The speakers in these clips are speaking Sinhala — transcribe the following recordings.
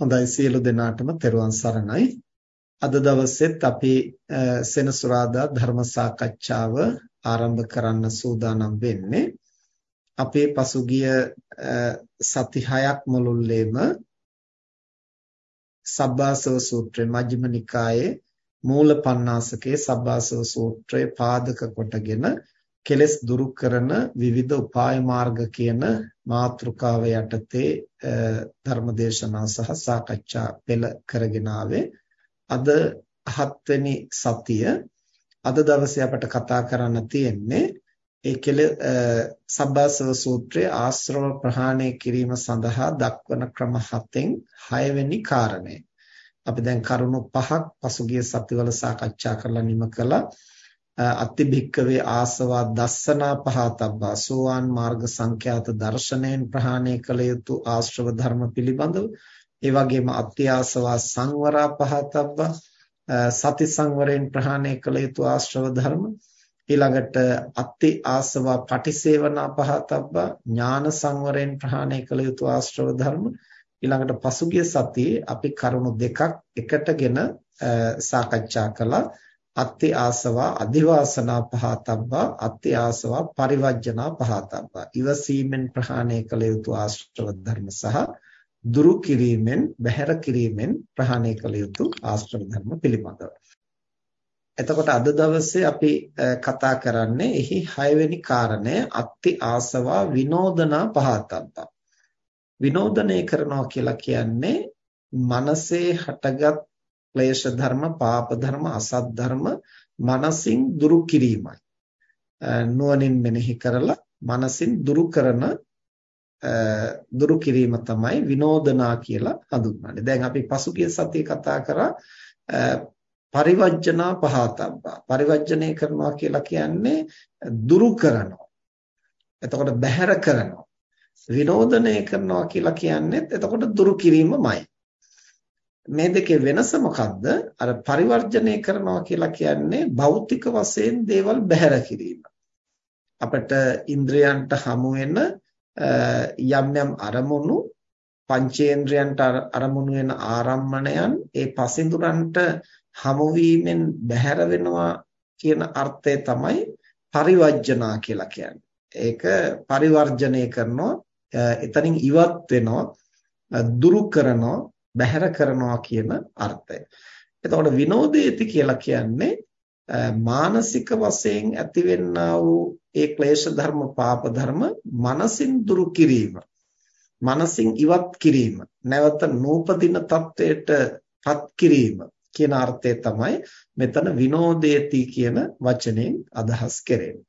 හොඳයි සියලු දෙනාටම තෙරුවන් සරණයි. අද දවසෙත් අපි සෙනසුරාදා ධර්ම සාකච්ඡාව ආරම්භ කරන්න සූදානම් වෙන්නේ. අපේ පසුගිය සති 6ක් මුළුල්ලේම සබ්බාසව සූත්‍රය මජ්ක්‍ධිම නිකායේ මූල පණ්ණාසකේ සබ්බාසව සූත්‍රය පාදක කොටගෙන කෙලස් දුරු කරන විවිධ උපාය මාර්ග කියන මාතෘකාව යටතේ ධර්මදේශනා සහ සාකච්ඡා පෙළ කරගෙන ආවේ අද හත්වෙනි සතිය අද දවසේ අපට කතා කරන්න තියෙන්නේ ඒ කෙල සබ්බාසව සූත්‍රයේ ආශ්‍රව ප්‍රහාණය කිරීම සඳහා දක්වන ක්‍රම හතෙන් හයවෙනි කාරණය. අපි දැන් කරුණු පහක් පසුගිය සතිවල සාකච්ඡා කරලා නිම කළා. අත්ති භික්කවේ ආසවා දස්සනා පහතබ්බා සෝවාන් මාර්ග සංඛ්‍යාත දර්ශනයෙන් ප්‍රහාණය කළ යුතු ආශ්‍රව ධර්ම පිළිබඳව. ඒ වගේම අත්ති ආසවා සංවරා පහතබ්බා. සති සංවරයෙන් ප්‍රහාණය කළ යුතු ආශ්‍රව ධර්ම. ඊළඟට අත්ති ආසවා පටිසේවනා පහතබ්බා. ඥාන සංවරයෙන් ප්‍රහාණය කළ යුතු ආශ්‍රව ධර්ම. ඊළඟට පසුගිය සතියේ අපි කරුණු දෙකක් එකටගෙන සාකච්ඡා කළා. අත්ති ආසවා අදිවාසනා පහතබ්බා අත්ති ආසවා පරිවර්ජනා පහතබ්බා ඉවසීමෙන් ප්‍රහාණය කළ යුතු ආශ්‍රව ධර්ම සහ දුරු කිරීමෙන් බැහැර කිරීමෙන් ප්‍රහාණය කළ යුතු ආශ්‍රව ධර්ම පිළිබඳව. එතකොට අද දවසේ අපි කතා කරන්නේ එහි 6 වෙනි කාරණය අත්ති ආසවා විනෝදනා පහතබ්බා. විනෝදනය කරනවා කියලා කියන්නේ මනසේ හටගත් ක්ලේශ ධර්ම, පාප ධර්ම, අසත් ධර්ම මනසින් දුරු කිරීමයි. නුවණින් මෙනෙහි කරලා මනසින් දුරු කරන දුරු කිරීම තමයි විනෝදනා කියලා හඳුන්වන්නේ. දැන් අපි පසුගිය සතියේ කතා කරා පරිවර්ජනා පහතබ්බා. පරිවර්ජණය කරනවා කියලා කියන්නේ දුරු කරනවා. එතකොට බැහැර කරනවා. විනෝදනය කරනවා කියලා කියන්නේත් එතකොට දුරු කිරීමමයි. මේ දෙකේ වෙනස මොකද්ද? අර පරිවර්ජණය කරනවා කියලා කියන්නේ භෞතික වශයෙන් දේවල් බැහැර කිරීම. අපිට ඉන්ද්‍රයන්ට හමු වෙන යම් යම් අරමුණු පංචේන්ද්‍රයන්ට අරමුණු වෙන ආරම්මණයන් ඒ පසින්දුරන්ට හමු වීමෙන් බැහැර වෙනවා කියන අර්ථය තමයි පරිවර්ජනා කියලා කියන්නේ. ඒක පරිවර්ජණය කරනවා එතනින් ඉවත් වෙනවා දුරු කරනවා බැහැර කරනවා කියන අර්ථය. එතකොට විනෝදේති කියලා කියන්නේ මානසික වශයෙන් ඇතිවෙනා වූ ඒ ක්ලේශ ධර්ම පාප ධර්ම මනසින් දුරු කිරීම. මනසින් ඉවත් කිරීම. නැවත නූපදින තත්වයට පත් කිරීම කියන අර්ථය තමයි මෙතන විනෝදේති කියන වචනයෙන් අදහස් කරන්නේ.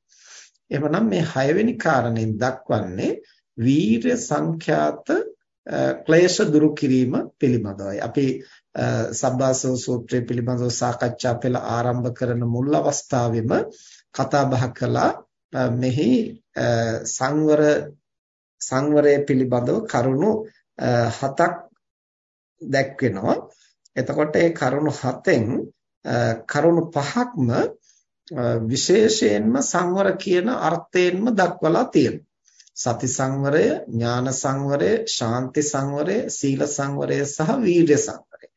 එහෙමනම් මේ හයවෙනි කාරණයෙන් දක්වන්නේ වීර්ය සංඛ්‍යාත ක්ලේශ දුරු කිරීම පිළිබඳවයි. අපි සබ්බාසව සූත්‍රය පිළිබඳව සාකච්ඡා පෙළ ආරම්භ කරන මුල් අවස්ථාවෙම කතා බහ කළා මෙහි සංවර සංවරය පිළිබඳව කරුණු හතක් දැක්වෙනවා. එතකොට ඒ කරුණු හතෙන් කරුණු පහක්ම විශේෂයෙන්ම සංවර කියන අර්ථයෙන්ම දක්වලා තියෙනවා. සති සංවරය, ඥාන සංවරය, ශාන්ති සංවරය, සීල සංවරය සහ වීර්ය සංවරය.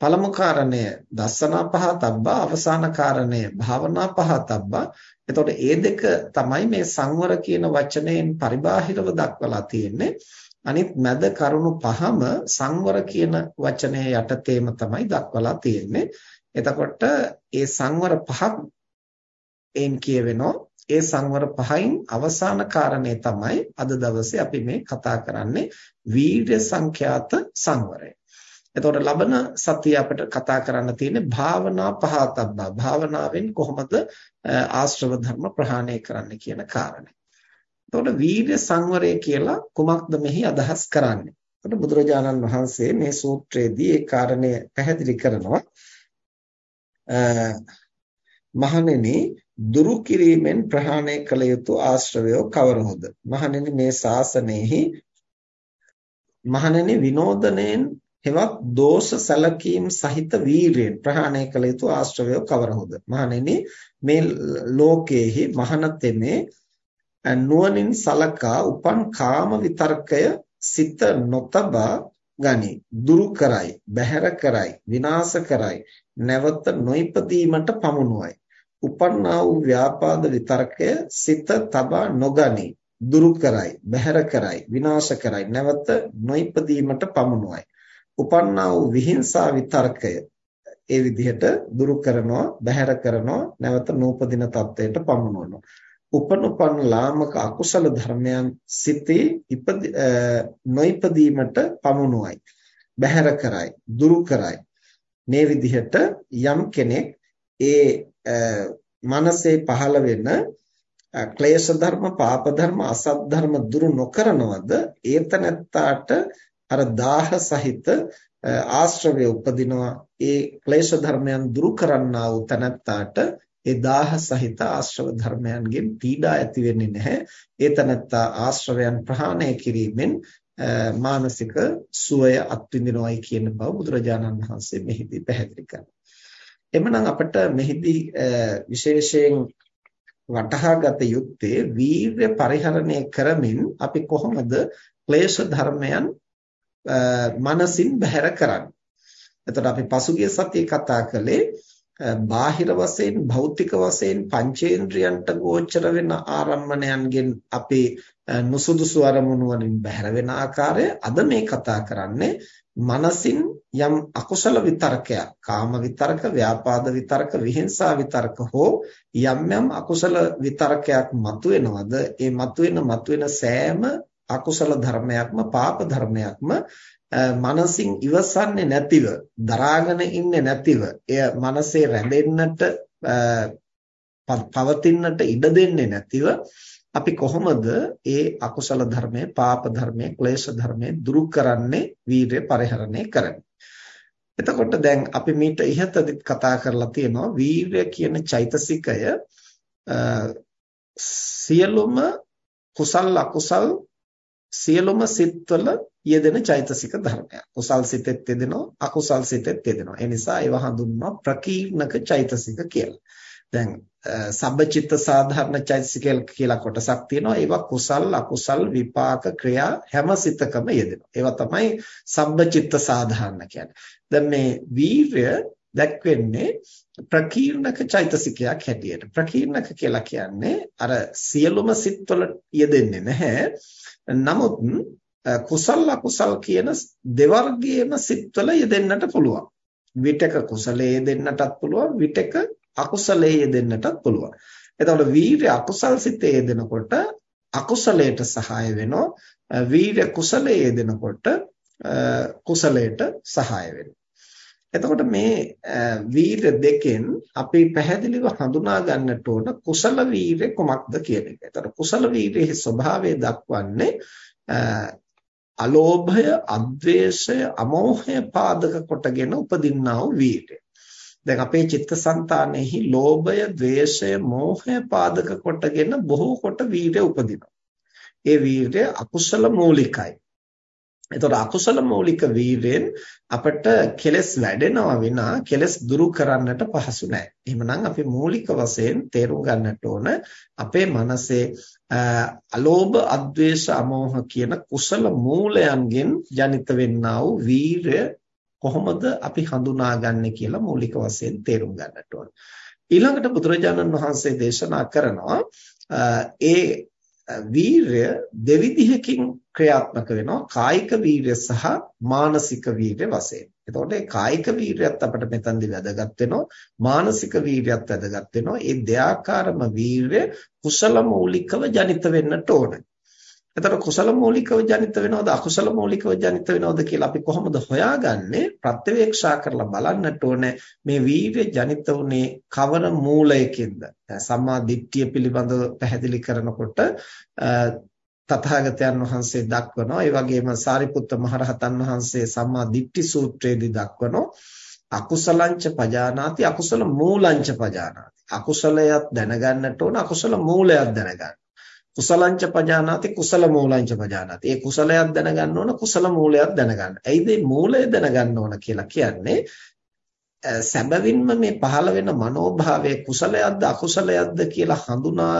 පළමු කාරණය දස්සනා පහතබ්බා, අවසාන කාරණය භාවනා පහතබ්බා. එතකොට මේ දෙක තමයි මේ සංවර කියන වචනයෙන් පරිබාහිරව දක්වලා තියෙන්නේ. අනිත් මැද කරුණු පහම සංවර කියන වචනය යටතේම තමයි දක්වලා තියෙන්නේ. එතකොට ඒ සංවර පහක් එන් කියවෙනවා ඒ සංවර පහෙන් අවසාන කාරණේ තමයි අද දවසේ අපි මේ කතා කරන්නේ වීර්ය සංඛ්‍යාත සංවරය. එතකොට ලබන සතිය අපිට කතා කරන්න තියෙන්නේ භාවනා පහතබ්බා. භාවනාවෙන් කොහොමද ආශ්‍රව ධර්ම ප්‍රහාණය කරන්න කියන කාරණේ. එතකොට වීර්ය සංවරය කියලා කුමක්ද මෙහි අදහස් කරන්නේ? එතකොට බුදුරජාණන් වහන්සේ මේ සූත්‍රයේදී ඒ කාරණය පැහැදිලි කරනවා. මහණෙනි දුරු කිරීමෙන් ප්‍රහාණය කළ යුතු ආශ්‍රවය කවරහොද? මහණෙනි මේ ශාසනයෙහි මහණෙනි විනෝදණයෙන් හෙවත් දෝෂ සැලකීම් සහිත වීරියෙන් ප්‍රහාණය කළ යුතු ආශ්‍රවය කවරහොද? මහණෙනි මේ ලෝකයේහි මහණතෙමේ නුවණින් සලකා උපන් කාම විතර්කය සිත නොතබා ගනි. දුරු කරයි බැහැර කරයි විනාශ කරයි නැවත නොයිපදීමට පමුණුවයි. උපන්නා වූ ව්‍යාපාද විතරකය සිත තබා නොගනි. දුරු කරයි බැහැර කරයි විනාශ කරයි නැවත නොයිපදීමට පමුණුවයි. උපන්නා වූ විහිංසා විතරකය ඒ විදිහට දුරු කරනවා බැහැර කරනවා නැවත නූපදින තත්වයට පමුණවනවා. උපනුපන් ලාමක අකුසල ධර්මයන් සිතේ නොයිපදීමට පමුණුවයි. බැහැර කරයි දුරු කරයි. මේ විදිහට යම් කෙනෙක් ඒ මනසේ පහළ වෙන ක්ලේශ ධර්ම පාප ධර්ම අසත් ධර්ම දුරු නොකරනවද ඒතනත්තාට අර දාහ සහිත ආශ්‍රවය උපදිනවා. ඒ ක්ලේශ ධර්මයන් දුරු කරන්නා වූ තනත්තාට ඒ දාහ සහිත ආශ්‍රව ධර්මයන්ගෙන් පීඩා ඇති වෙන්නේ නැහැ. ඒ තනත්තා ආශ්‍රවයන් ප්‍රහාණය කිරීමෙන් මානසික සුවය අත්විඳිනවායි කියන බව බුදුරජාණන් වහන්සේ මෙහිදී පැහැදිලි කරනවා. එමනම් අපිට මෙහිදී විශේෂයෙන් වටහා ගත යුත්තේ වීර්ය පරිහරණය කරමින් අපි කොහොමද ක්ලේශ ධර්මයන් මනසින් බැහැර කරන්නේ. එතකොට අපි පසුගිය සතියේ කතා කළේ බාහිර වශයෙන් භෞතික වශයෙන් පංචේන්ද්‍රයන්ට ගෝචර වෙන ආරම්මණයන්ගෙන් අපි නුසුදුසු අරමුණු වලින් බැහැර වෙන ආකාරය අද මේ කතා කරන්නේ මනසින් යම් අකුසල විතරකයක් කාම විතරක ව්‍යාපාද විතරක විහිංසා විතරක හෝ යම් යම් අකුසල විතරකයක් මතුවෙනවද ඒ මතුවෙන මතුවෙන සෑම අකුසල ධර්මයක්ම පාප ධර්මයක්ම මනසින් ඉවසන්නේ නැතිව දරාගෙන ඉන්නේ නැතිව එය මනසේ රැඳෙන්නට පවතින්නට ඉඩ දෙන්නේ නැතිව අපි කොහොමද ඒ අකුසල ධර්මයේ පාප ධර්මයේ ක්ලේශ ධර්මයේ දුරු කරන්නේ වීරය පරිහරණය කරන්නේ එතකොට දැන් අපි මීට ඉහතදී කතා කරලා තියෙනවා වීරය කියන චෛතසිකය සියලුම කුසල් අකුසල් සියලුම සිත්වල යෙදෙන චෛතසික ධර්මයක්. කුසල් සිතෙත් යෙදෙනවා, අකුසල් සිතෙත් යෙදෙනවා. ඒ නිසා ඒවා හඳුන්වනවා ප්‍රකීර්ණක චෛතසික කියලා. දැන් සබ්බචිත්ත සාධාරණ චෛතසික කියලා කොටසක් තියෙනවා. ඒවා කුසල් අකුසල් විපාක ක්‍රියා හැම සිතකම යෙදෙනවා. ඒවා තමයි සබ්බචිත්ත සාධාරණ කියන්නේ. දැන් මේ වීරය දැක්වෙන්නේ ප්‍රකීර්ණක චෛතසිකයක් හැටියට. ප්‍රකීර්ණක කියලා කියන්නේ අර සියලුම සිත්වල යෙදෙන්නේ නැහැ. නමුත් කුසල අකුසල් කියන දෙවර්ගයේම සිත්වල යෙදෙන්නට පුළුවන්. විතක කුසලයේ යෙදෙන්නටත් පුළුවන් විතක අකුසලයේ යෙදෙන්නටත් පුළුවන්. එතකොට වීර්ය අකුසල් සිතේ යෙදෙනකොට අකුසලයට සහාය වෙනවා. වීර්ය කුසලයේ යෙදෙනකොට කුසලයට සහාය වෙනවා. එතකොට මේ වීර්ය දෙකෙන් අපි පැහැදිලිව හඳුනා ගන්නට ඕන කුසල වීර්ය කොමක්ද කියන එක. එතකොට කුසල වීර්යයේ ස්වභාවය දක්වන්නේ අලෝභය, අද්වේෂය, අමෝහය පාදක කොටගෙන උපදින්නා වූ වීර්යය. දැන් අපේ චිත්තසංතානෙහි ලෝභය, ద్వේෂය, මෝහය පාදක කොටගෙන බොහෝ කොට වීර්ය උපදිනවා. ඒ වීර්ය අකුසල මූලිකයි. එතකොට අකුසල මූලික වීරයෙන් අපට කෙලස් වැඩෙනවා විනා කෙලස් දුරු කරන්නට පහසු නැහැ. එහෙමනම් අපි මූලික වශයෙන් තේරුම් ගන්නට ඕන අපේ මනසේ අලෝභ, අද්වේෂ, අමෝහ කියන කුසල මූලයන්ගෙන් ජනිත වෙන්නා වූ වීරය කොහොමද අපි හඳුනාගන්නේ කියලා මූලික වශයෙන් තේරුම් ගන්නට ඕන. ඊළඟට බුදුරජාණන් වහන්සේ දේශනා කරනවා ඒ වීරය දෙවිධයකින් ක්‍රියාත්මක වෙනවා කායික වීරය සහ මානසික වීරය වශයෙන්. එතකොට මේ කායික වීරයත් අපිට මෙතනදී වැදගත් වෙනවා මානසික වීරයත් වැදගත් වෙනවා. මේ දෙආකාරම වීරය කුසල මූලිකව ජනිත වෙන්නට ඕනේ. එතකොට කුසල මූලිකව ජනිත වෙනවද අකුසල මූලිකව ජනිත වෙනවද කියලා අපි කොහොමද හොයාගන්නේ? ප්‍රත්‍යවේක්ෂා කරලා බලන්නට ඕනේ මේ වීර්ය ජනිත වුනේ කවර මූලයකින්ද? සම්මා දිට්ඨිය පිළිබඳව පැහැදිලි කරනකොට තථාගතයන් වහන්සේ දක්වනවා. ඒ වගේම සාරිපුත්ත මහරහතන් වහන්සේ සම්මා දිට්ඨි සූත්‍රයේදී දක්වනවා. අකුසලංච පජානාති අකුසල මූලංච පජානාති. අකුසලයක් දැනගන්නට ඕන අකුසල මූලයක් දැනගන්න. කුසලංච පජානාති කුසල මූලංච පජානාති. ඒ කුසලයක් දැනගන්න ඕන කුසල මූලයක් දැනගන්න. ඇයිද මේ මූලය දැනගන්න ඕන කියලා කියන්නේ සැබවින්ම මේ පහළ වෙන මනෝභාවය කුසලයක්ද අකුසලයක්ද කියලා හඳුනා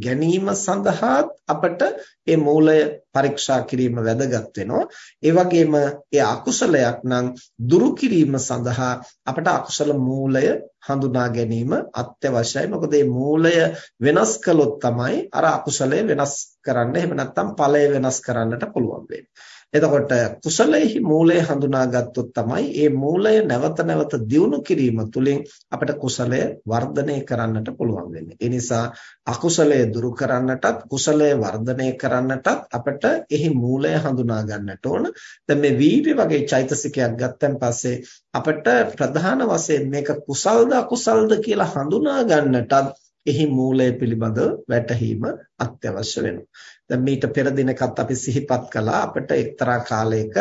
ගැනීම සඳහා අපට ඒ මූලය පරීක්ෂා කිරීම වැදගත් වෙනවා. ඒ වගේම ඒ අකුසලයක් නම් දුරු කිරීම සඳහා අපට අකුසල මූලය හඳුනා ගැනීම අත්‍යවශ්‍යයි. මොකද මේ මූලය වෙනස් කළොත් තමයි අර අකුසලය වෙනස් කරන්න එහෙම නැත්නම් ඵලය වෙනස් කරන්නට පුළුවන් වෙන්නේ. එතකොට කුසලයේ මූලය හඳුනාගත්තොත් තමයි මේ මූලය නැවත නැවත දියුණු කිරීම තුළින් අපිට කුසලය වර්ධනය කරන්නට පුළුවන් වෙන්නේ. ඒ නිසා අකුසලය දුරු කරන්නටත් කුසලය වර්ධනය කරන්නටත් අපිට එහි මූලය හඳුනා ගන්නට ඕන. දැන් මේ වීර්ය වගේ චෛතසිකයක් ගත්තන් පස්සේ අපිට ප්‍රධාන වශයෙන් මේක කුසල්ද අකුසල්ද කියලා හඳුනා ගන්නටත් එහි මූලය පිළිබඳව වැටහීම අත්‍යවශ්‍ය වෙනවා. දැන් මීට පෙර දිනකත් අපි සිහිපත් කළා අපිට එක්තරා කාලයක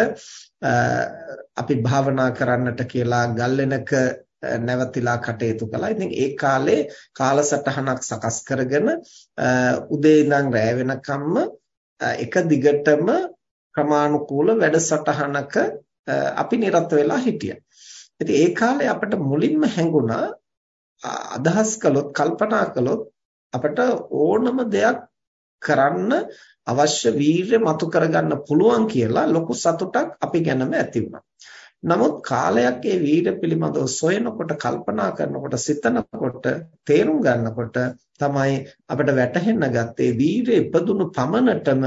අපි භාවනා කරන්නට කියලා ගල්ලෙනක නැවතිලා කටයුතු කළා. ඉතින් ඒ කාලේ කාලසටහනක් සකස් කරගෙන උදේ ඉඳන් රැ වෙනකම්ම එක දිගටම ක්‍රමානුකූල වැඩසටහනක අපි නිරත වෙලා හිටියා. ඉතින් ඒ කාලේ අපිට මුලින්ම හැඟුණා අදහස් කළොත් කල්පනා කළොත් අපිට ඕනම දෙයක් කරන්න අවශ්‍ය වීරිය මතු කරගන්න පුළුවන් කියලා ලොකු සතුටක් අපි ගැනම ඇති වුණා. නමුත් කාලයක් ඒ වීරිය පිළිබඳව සොයනකොට කල්පනා කරනකොට සිතනකොට තේරුම් ගන්නකොට තමයි අපිට වැටහෙන්න ගත්තේ වීරිය ඉපදුණු පමණටම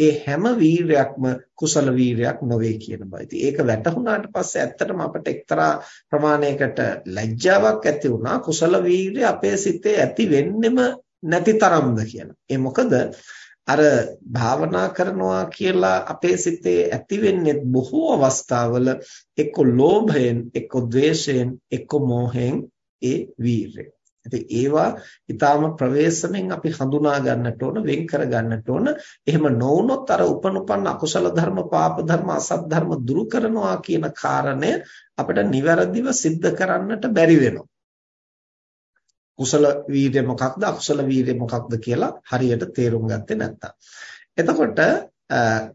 ඒ හැම වීරයක්ම කුසල වීරයක් නොවේ කියන බව. ඉතින් ඒක වැටහුණාට පස්සේ ඇත්තටම අපිට එක්තරා ප්‍රමාණයකට ලැජ්ජාවක් ඇති වුණා කුසල වීරය අපේ සිතේ ඇති වෙන්නෙම නැති තරම්ද කියලා. ඒ මොකද අර භාවනා කරනවා කියලා අපේ සිතේ ඇති වෙන්නේ බොහෝ අවස්ථාවල එක්ක ලෝභයෙන් එක්ක ද්වේෂයෙන් එක්ක මෝහයෙන් ඒ වීරය. ඉතින් ඒවා ඊටාම ප්‍රවේශමෙන් අපි හඳුනා ගන්නට ඕන වෙන් කර ගන්නට ඕන. එහෙම නොවුනොත් අර උපනුපන්න අකුසල ධර්ම පාප ධර්ම අසත් ධර්ම දුරු කරනවා කියන කාරණය අපිට නිවැරදිව सिद्ध කරන්නට බැරි වෙනවා. කුසල වීර්ය මොකක්ද අකුසල වීර්ය මොකක්ද කියලා හරියට තේරුම් ගත්තේ නැත්තම්. එතකොට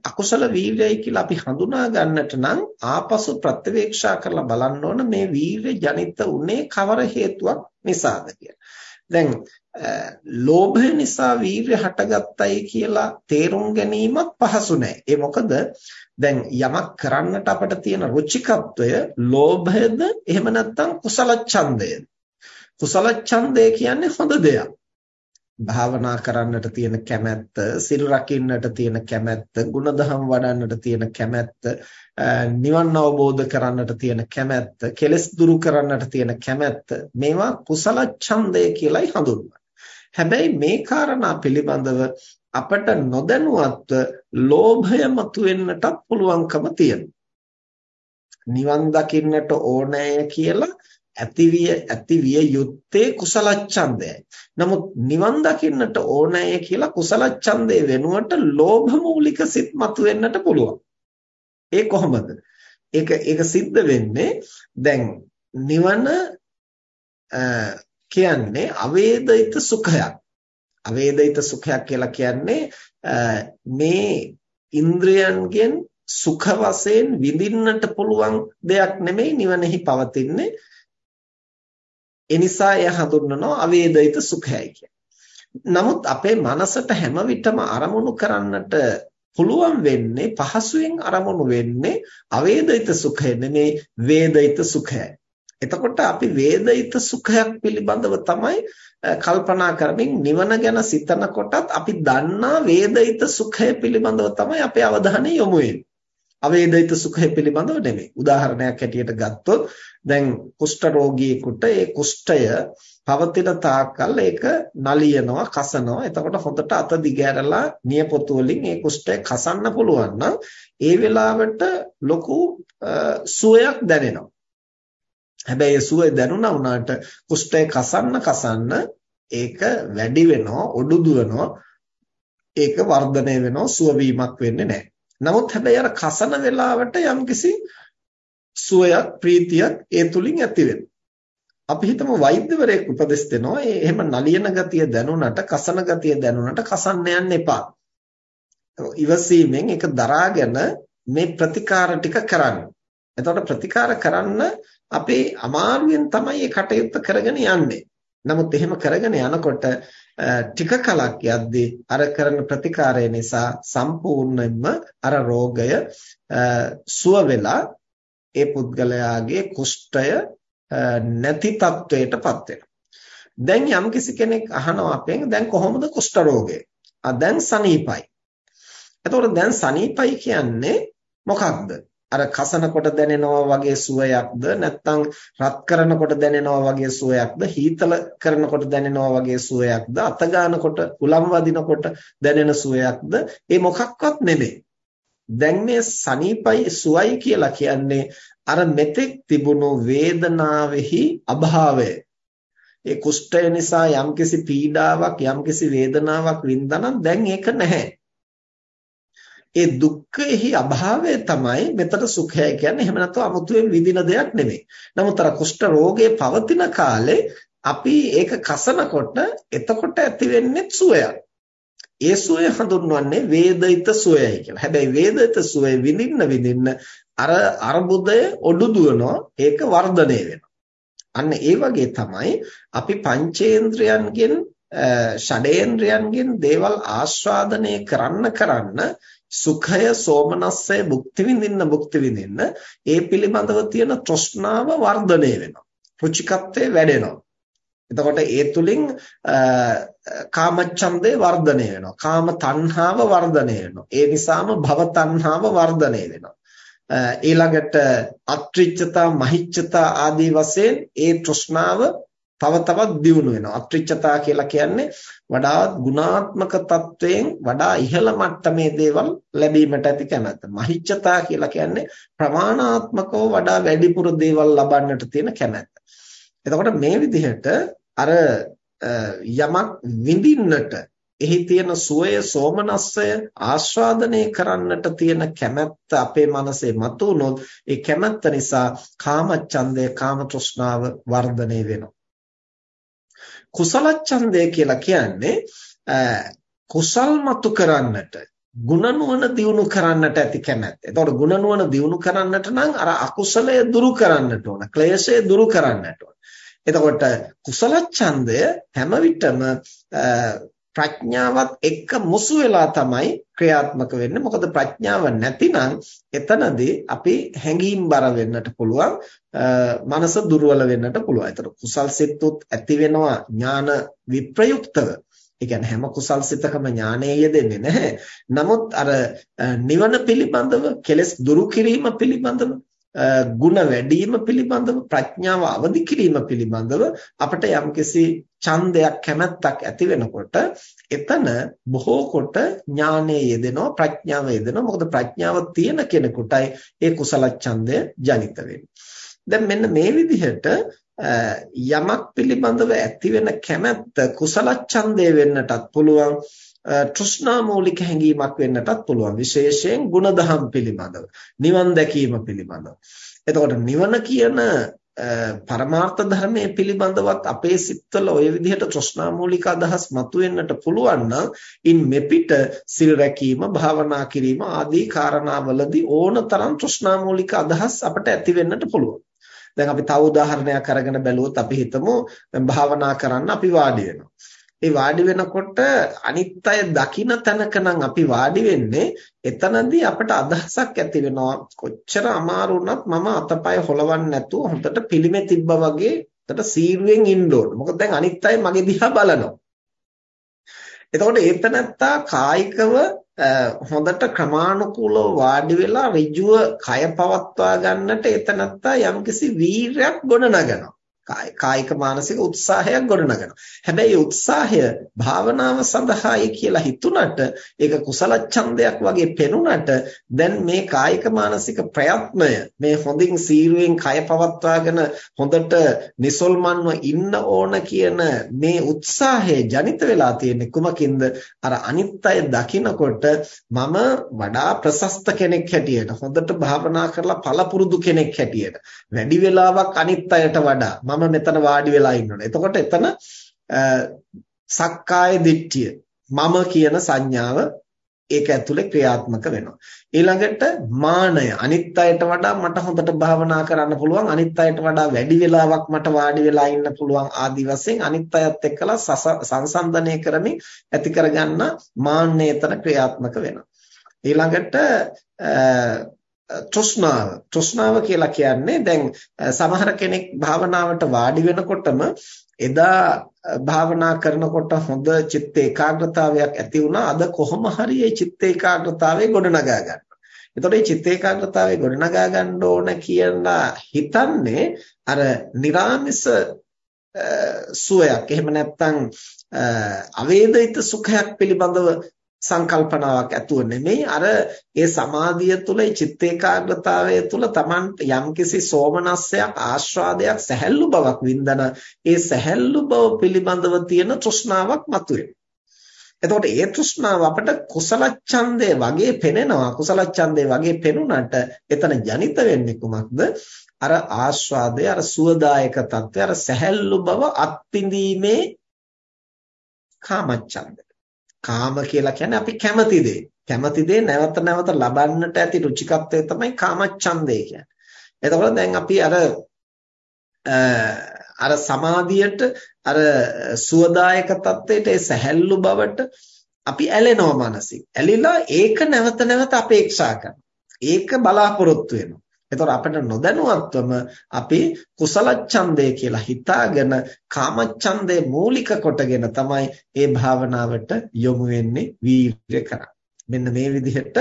අකුසල වීර්යයි කියලා අපි හඳුනා ගන්නට නම් ආපසු ප්‍රත්‍යවේක්ෂා කරලා බලන්න ඕන මේ වීර්ය ජනිත උනේ කවර හේතුවක් නිසාද කියලා. දැන් ලෝභය නිසා වීර්ය හටගත්තයි කියලා තේරුම් ගැනීමත් පහසු නෑ. ඒ මොකද දැන් යමක් කරන්නට අපිට තියෙන රුචිකත්වය ලෝභයද එහෙම නැත්නම් කුසල ඡන්දයද? කුසල ඡන්දය කියන්නේ හොඳ දෙයක්. භාවනා කරන්නට තියෙන කැමැත්ත, සිල් රකින්නට තියෙන කැමැත්ත, ಗುಣධම් වඩන්නට තියෙන කැමැත්ත, නිවන් අවබෝධ කරන්නට තියෙන කැමැත්ත, කෙලෙස් දුරු කරන්නට තියෙන කැමැත්ත මේවා කුසල ඡන්දය කියලායි හඳුන්වන්නේ. හැබැයි මේ කාරණා පිළිබඳව අපට නොදැනුවත්ව ලෝභය මතුවෙන්නටත් පුළුවන්කම තියෙනවා. නිවන් දකින්නට ඕනෑ කියලා ඇතිවිය ඇතිවිය යුත්තේ කුසල ඡන්දයයි. නමුත් නිවන් දකින්නට ඕනෑය කියලා කුසල ඡන්දේ වෙනුවට ලෝභ මූලික සිත් මතුවෙන්නට පුළුවන්. ඒ කොහොමද? ඒක ඒක සිද්ධ වෙන්නේ දැන් නිවන කියන්නේ අවේදිත සුඛයක්. අවේදිත සුඛයක් කියලා කියන්නේ මේ ඉන්ද්‍රයන්ගෙන් සුඛ වශයෙන් විඳින්නට පුළුවන් දෙයක් නෙමෙයි නිවනෙහි පවතින්නේ ඒ නිසා එය හඳුන්වනවා අවේදිත සුඛයයි කියලා. නමුත් අපේ මනසට හැම විටම අරමුණු කරන්නට පුළුවන් වෙන්නේ පහසුවෙන් අරමුණු වෙන්නේ අවේදිත සුඛය නෙමේ වේදිත සුඛයයි. එතකොට අපි වේදිත සුඛයක් පිළිබඳව තමයි කල්පනා කරමින් නිවන ගැන සිතනකොටත් අපි දන්නා වේදිත සුඛය පිළිබඳව තමයි අපේ අවධානය යොමු වෙන්නේ. අවේදිත සුඛය පිළිබඳව නෙමෙයි. උදාහරණයක් හැටියට ගත්තොත් දැන් කුෂ්ඨ රෝගියෙකුට ඒ කුෂ්ඨය පවතින තාක්කල් ඒක නලියනවා, කසනවා. එතකොට හොඳට අත දිගහැරලා නියපොතු වලින් ඒ කුෂ්ඨය කසන්න පුළුවන් නම් ඒ වෙලාවට ලොකු සුවයක් දැනෙනවා. හැබැයි ඒ සුවය දැනුණා වුණාට කුෂ්ඨය කසන්න කසන්න ඒක වැඩි වෙනවා, ඔඩු දුවනවා. ඒක වර්ධනය වෙනවා, සුව වීමක් වෙන්නේ නැහැ. නමුත් හැබැයි අර කසන වෙලාවට යම්කිසි සුවයක් ප්‍රීතියක් ඒ තුලින් ඇති අපි හිතමු වෛද්‍යවරයෙක් උපදෙස් දෙනවා ඒ එහෙම නලියන ගතිය දැනුණට කසන ගතිය දැනුණට කසන්න යන්න එපා. ඉවසීමෙන් ඒක දරාගෙන මේ ප්‍රතිකාර ටික කරන්න. එතකොට ප්‍රතිකාර කරන්න අපේ අමාරුවෙන් තමයි මේ කටයුත්ත කරගෙන යන්නේ. නමුත් එහෙම කරගෙන යනකොට ටික කලක් යද්දී අර කරන ප්‍රතිකාරය නිසා සම්පූර්ණයෙන්ම අර රෝගය සුව වෙලා ඒ පුද්ගලයාගේ කුෂ්ඨය නැති තත්වයටපත් වෙනවා. දැන් යම්කිසි කෙනෙක් අහනවා අපෙන් දැන් කොහොමද කුෂ්ඨ රෝගය? ආ දැන් සනීපයි. එතකොට දැන් සනීපයි කියන්නේ මොකක්ද? අර කසනකොට දැනෙනවා වගේ සුවයක්ද? නැත්නම් රත් කරනකොට දැනෙනවා වගේ සුවයක්ද? හීතල කරනකොට දැනෙනවා වගේ සුවයක්ද? අත ගන්නකොට උලම් වදිනකොට දැනෙන සුවයක්ද? ඒ මොකක්වත් නෙමෙයි. දැන් මේ සනීපයි සුවයි කියලා කියන්නේ අර මෙතෙක් තිබුණු වේදනාවෙහි අභාවය. ඒ කුෂ්ඨය නිසා යම්කිසි පීඩාවක් යම්කිසි වේදනාවක් වින්දානම් දැන් ඒක නැහැ. ඒ දුක්ඛෙහි අභාවය තමයි මෙතන සුඛය කියන්නේ. එහෙම නැත්නම් අමුතුවෙන් විඳින දෙයක් නෙමෙයි. නමුත් අර කුෂ්ඨ රෝගේ පවතින කාලේ අපි ඒක කසනකොට එතකොට ඇති වෙන්නේ සුවයක්. ඒ සුවය හඳුන්වන්නේ වේදිත සුවයයි කියලා. හැබැයි වේදිත සුවය විඳින්න විඳින්න අර අර්බුදය ඔඩු දුවනවා ඒක වර්ධනය වෙනවා. අන්න ඒ වගේ තමයි අපි පංචේන්ද්‍රයන්ගෙන් ෂඩේන්ද්‍රයන්ගෙන් දේවල් ආස්වාදනය කරන්න කරන්න සුඛය සෝමනස්සය භුක්ති විඳින්න භුක්ති විඳින්න ඒ පිළිබඳව තියෙන තෘෂ්ණාව වර්ධනය වෙනවා. රුචිකත්වය වැඩෙනවා. එතකොට ඒ තුලින් කාමච්ඡන්දේ වර්ධනය වෙනවා. කාම තණ්හාව වර්ධනය වෙනවා. ඒ නිසාම භව තණ්හාව වර්ධනය වෙනවා. ඊළඟට අත්‍රිච්ඡතා මහිච්ඡතා ආදී වශයෙන් ඒ තෘෂ්ණාව තව තවත් දියුණු වෙනවා. අත්‍රිච්ඡතා කියලා කියන්නේ වඩාත් ගුණාත්මක තත්වයෙන් වඩා ඉහළ මට්ටමේ දේවල් ලැබීමට ඇති කැමැත්ත. මහිච්ඡතා කියලා කියන්නේ ප්‍රමාණාත්මකව වඩා වැඩිපුර දේවල් ලබන්නට තියෙන කැමැත්ත. එතකොට මේ විදිහට අර යමක් විඳින්නට එහි තියෙන සුවය සෝමනස්සය ආස්වාදනය කරන්නට තියෙන කැමැත්ත අපේ මනසේ මතුනොත් ඒ කැමැත්ත නිසා කාමච්ඡන්දය කාම තෘෂ්ණාව වර්ධනය වෙනවා කුසල ඡන්දය කියලා කියන්නේ කුසල් මතු කරන්නට ගුණ නුවණ දියුණු කරන්නට ඇති කැමැත්ත. එතකොට ගුණ නුවණ දියුණු කරන්නට නම් අර අකුසලය දුරු කරන්නට ඕන. ක්ලේශය දුරු කරන්නට ඕන. එතකොට කුසල ඡන්දය හැම විටම ප්‍රඥාවත් එක්ක මුසු වෙලා තමයි ක්‍රියාත්මක වෙන්නේ. මොකද ප්‍රඥාව නැතිනම් එතනදී අපි හැඟීම් බර වෙන්නට පුළුවන්. මනස දුර්වල වෙන්නට පුළුවන්. ඒතර කුසල් සිත්තුත් ඇති වෙනවා ඥාන විප්‍රයුක්තව. ඒ කියන්නේ හැම කුසල් සිතකම ඥානයේ යෙදෙන්නේ නැහැ. නමුත් අර නිවන පිළිබඳව, කෙලෙස් දුරු කිරීම පිළිබඳව ಗುಣ වැඩිම පිළිබඳව ප්‍රඥාව අවදි කිරීම පිළිබඳව අපිට යම්කිසි ඡන්දයක් කැමැත්තක් ඇති වෙනකොට එතන බොහෝ කොට ඥානයේ යෙදෙනවා ප්‍රඥාව යෙදෙනවා. මොකද ප්‍රඥාව තියෙන කෙනෙකුටයි ඒ කුසල ඡන්දය ජනිත දැන් මෙන්න මේ විදිහට යමක් පිළිබඳව ඇති වෙන කැමැත්ත කුසල ඡන්දය වෙන්නටත් පුළුවන්. තෘෂ්ණා මූලික හැඟීමක් වෙන්නටත් පුළුවන් විශේෂයෙන් ಗುಣධම් පිළිබඳව නිවන් දැකීම පිළිබඳව එතකොට නිවන කියන පරමාර්ථ ධර්මයේ පිළිබඳවත් අපේ සිත්වල ওই විදිහට තෘෂ්ණා මූලික අදහස් මතුවෙන්නට පුළුවන් නම් ඉන් මෙපිට සිල් රැකීම භාවනා කිරීම ආදී காரணවලදී ඕනතරම් තෘෂ්ණා මූලික අදහස් අපට ඇති වෙන්නට පුළුවන්. දැන් අපි තව උදාහරණයක් අරගෙන බැලුවොත් අපි හිතමු භාවනා කරන්න අපි වාඩි වෙනවා. ඒ වාඩි වෙනකොට අනිත් අය දකින තැනක නම් අපි වාඩි වෙන්නේ එතනදී අපට අදහසක් ඇති වෙනවා කොච්චර අමාරු වුණත් මම අතපය හොලවන්නේ නැතුව හොඳට පිළිමේ තිබ්බා වගේ හොඳට සීරුවෙන් ඉන්න ඕන. මොකද දැන් අනිත් අය මගේ දිහා බලනවා. එතකොට ඒතනත්තා කායිකව හොඳට ක්‍රමානුකූලව වාඩි වෙලා ඍජුව කය පවත්වා ගන්නට ඒතනත්තා යම්කිසි වීරයක් ගොඩනගනවා. කායික මානසික උත්සාහයක් ගොඩනගනවා. හැබැයි උත්සාහය භාවනාව සඳහායි කියලා හිතුණට ඒක කුසල ඡන්දයක් වගේ පෙනුනට දැන් මේ කායික මානසික ප්‍රයත්නය මේ හොඳින් සීරුවෙන් කය පවත්වාගෙන හොඳට නිසල්මන්ව ඉන්න ඕන කියන මේ උත්සාහය ජනිත වෙලා තියෙන්නේ කුමකින්ද? අර අනිත් අය දකිනකොට මම වඩා ප්‍රශස්ත කෙනෙක් හැටියට හොඳට භාවනා කරලා පළපුරුදු කෙනෙක් හැටියට වැඩි වෙලාවක් අනිත් අයට වඩා මම මෙතන වාඩි වෙලා ඉන්නවා. එතකොට එතන සක්කාය දිට්ඨිය මම කියන සංඥාව ඒක ඇතුලේ ක්‍රියාත්මක වෙනවා. ඊළඟට මානය අනිත් අයට වඩා මට හොඳට භාවනා කරන්න පුළුවන් අනිත් අයට වඩා වැඩි වෙලාවක් මට වාඩි වෙලා ඉන්න පුළුවන් ආදි වශයෙන් අනිත් අයත් එක්කලා සංසන්දනය කරමින් ඇති කරගන්න මාන්නය එතන ක්‍රියාත්මක වෙනවා. ඊළඟට තෘෂ්ණාව තෘෂ්ණාව කියලා කියන්නේ දැන් සමහර කෙනෙක් භාවනාවට වාඩි වෙනකොටම එදා භාවනා කරනකොට හොඳ චිත්ත ඒකාග්‍රතාවයක් ඇති වුණා අද කොහොම හරි ඒ චිත්ත ඒකාග්‍රතාවය ගොඩනගා ගන්න. එතකොට මේ චිත්ත ඒකාග්‍රතාවය ගොඩනගා ගන්න ඕන කියලා හිතන්නේ අර निराமிස සුවයක්. එහෙම නැත්නම් අවේදිත සුඛයක් පිළිබඳව සංකල්පනාවක් ඇතුව නෙමෙයි. අර ඒ සමාධිය තුළ ඒ චිත්ත ඒකාග්‍රතාවය තුළ Tamanට යම්කිසි සෝමනස්සයක් ආස්වාදයක් සැහැල්ලු බවක් වින්දන ඒ සැහැල්ලු බව පිළිබඳව තියෙන තෘෂ්ණාවක් මතුවේ. එතකොට ඒ තෘෂ්ණාව අපට කුසල ඡන්දේ වගේ පෙනෙනවා. කුසල ඡන්දේ වගේ පෙනුනට එතන ජනිත වෙන්නේ කුමක්ද? අර ආස්වාදය අර සුවදායක తත්වය අර සැහැල්ලු බව අත්පිඳීමේ කාමච්ඡන්දය. කාම කියලා කියන්නේ අපි කැමති දේ. කැමති දේ නැවත නැවත ලබන්නට ඇති රුචිකත්වය තමයි කාමච්ඡන්දය කියන්නේ. එතකොට දැන් අපි අර අර සමාධියට අර සුවදායක තත්වයට ඒ සැහැල්ලු බවට අපි ඇලෙනවා මනසින්. ඇලිලා ඒක නැවත නැවත අපේක්ෂා කරනවා. ඒක බලාපොරොත්තු වෙනවා. එතකොට අපිට නොදැනුවත්වම අපි කුසල ඡන්දය කියලා හිතාගෙන කාම ඡන්දේ මූලික කොටගෙන තමයි මේ භාවනාවට යොමු වෙන්නේ වීර්ය කරන්නේ. මෙන්න මේ විදිහට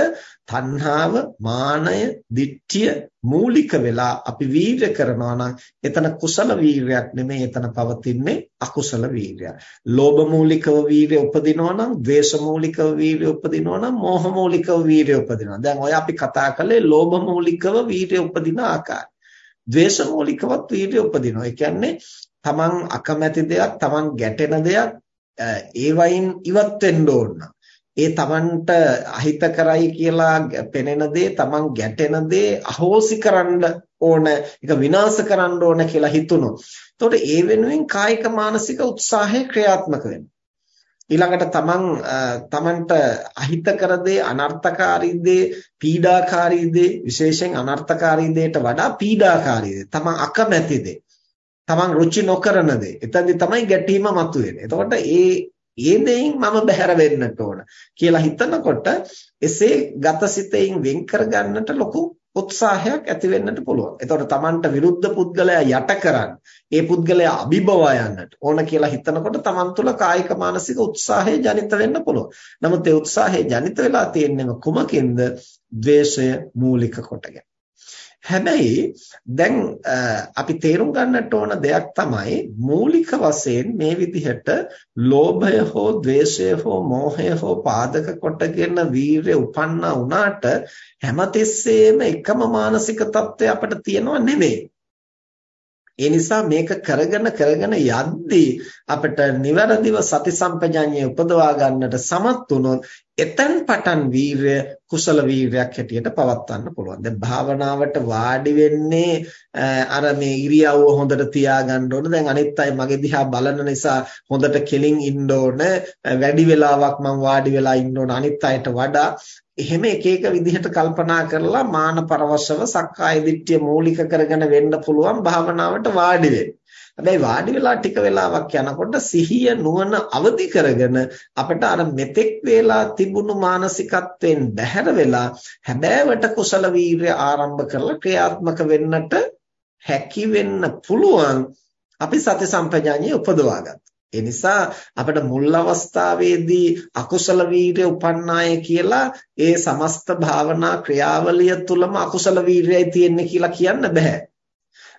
තණ්හාව, මානය, දිට්ඨිය මූලික වෙලා අපි වීරය කරනවා නම් එතන කුසල වීරයක් නෙමෙයි එතන පවතින්නේ අකුසල වීරයක්. ලෝභ මූලිකව වීරය උපදිනවා නම්, ද්වේෂ මූලිකව වීරය උපදිනවා නම්, මෝහ මූලිකව වීරය උපදිනවා. දැන් ඔය අපි කතා කළේ ලෝභ මූලිකව වීරය උපදින ආකාරය. ද්වේෂ මූලිකවත් වීරය උපදිනවා. ඒ කියන්නේ තමන් අකමැති දෙයක්, තමන් ගැටෙන දෙයක් ඒවයින් ඉවත් වෙන්න ඕන. ඒ තමන්ට අහිත කරයි කියලා පෙනෙන දේ තමන් ගැටෙන දේ අහෝසි කරන්න ඕන ඒක විනාශ කරන්න ඕන කියලා හිතුනොත් එතකොට ඒ වෙනුවෙන් කායික මානසික උත්සාහය ක්‍රියාත්මක වෙනවා. ඊළඟට තමන් තමන්ට අහිත කර දේ අනර්ථකාරී දේ පීඩාකාරී දේ විශේෂයෙන් අනර්ථකාරී දේට වඩා පීඩාකාරී දේ. තමන් අකමැති දේ. තමන් රුචි නොකරන දේ. එතනදි තමයි ගැටීම මතුවෙන්නේ. එතකොට ඒ ඒ දෙයින් මම බැහැර වෙන්නට ඕන කියලා හිතනකොට එසේ ගතසිතෙන් වෙන් කරගන්නට ලොකු උත්සාහයක් ඇති වෙන්නට පුළුවන්. එතකොට Tamanට විරුද්ධ පුද්ගලයා යට කරන්න, ඒ පුද්ගලයා අභිබවා යන්නට ඕන කියලා හිතනකොට Taman තුල කායික මානසික උත්සාහය ජනිත වෙන්න පුළුවන්. නමුත් ඒ උත්සාහය ජනිත වෙලා තියෙන්නේ කුමකින්ද? ද්වේෂය මූලික කොටගෙන. හැබැයි දැන් අපි තේරුම් ගන්නට ඕන දෙයක් තමයි මූලික වශයෙන් මේ විදිහට ලෝභය හෝ ද්වේෂය හෝ මෝහය හෝ පාදක කොටගෙන වීරය උපන්නා වුණාට හැමතිස්සෙම එකම මානසික தත්ත්වය අපිට තියෙනව නෙමෙයි. ඒ නිසා මේක කරගෙන කරගෙන යද්දී අපිට නිවැරදිව සති සම්පජඤ්ඤය උපදවා ගන්නට සමත් වුණොත් එතෙන් පටන් වීරය කුසල වීරයක් හැටියට පවත්වන්න පුළුවන්. දැන් භාවනාවට වාඩි වෙන්නේ අර මේ ඉරියව්ව හොඳට තියාගන්න ඕන. දැන් අනිත් අය මගේ දිහා බලන නිසා හොඳට කෙලින් ඉන්න ඕන. වැඩි වෙලාවක් මම වාඩි වෙලා ඉන්න ඕන අනිත් අයට වඩා. එහෙම එක එක විදිහට කල්පනා කරලා මාන පරවශව සක්කාය දිට්ඨිය මූලික කරගෙන වෙන්න පුළුවන් භාවනාවට වාඩි වෙන්න. හැබැයි වාඩි වෙලා ටික වෙලාවක් යනකොට සිහිය නුවණ අවදි කරගෙන අපිට අර මෙතෙක් වේලා තිබුණු මානසිකත්වයෙන් බැහැර වෙලා හැබෑවට කුසල වීර්ය ආරම්භ කරලා ක්‍රියාත්මක වෙන්නට හැකි වෙන්න පුළුවන් අපි සති සම්පජාඤ්ඤය උපදවාගත්තා. ඒ නිසා අපිට මුල් අවස්ථාවේදී අකුසල වීර්ය උපන්නාය කියලා ඒ සමස්ත භාවනා ක්‍රියාවලිය තුලම අකුසල වීර්යයි තියෙන්නේ කියලා කියන්න බෑ.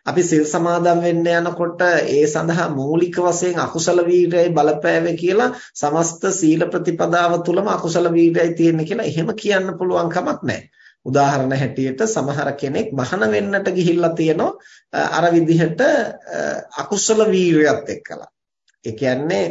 අපි සිල් සමාදන් වෙන්න යනකොට ඒ සඳහා මූලික වශයෙන් අකුසල වීර්යයි බලපෑවේ කියලා සමස්ත සීල ප්‍රතිපදාව තුලම අකුසල වීර්යයි තියෙන්නේ කියලා එහෙම කියන්න පුළුවන් කමක් නැහැ. උදාහරණ හැටියට සමහර කෙනෙක් මහාන වෙන්නට ගිහිල්ලා තියෙනවා අර විදිහට අකුසල වීර්යයත් එක්කලා ඒ කියන්නේ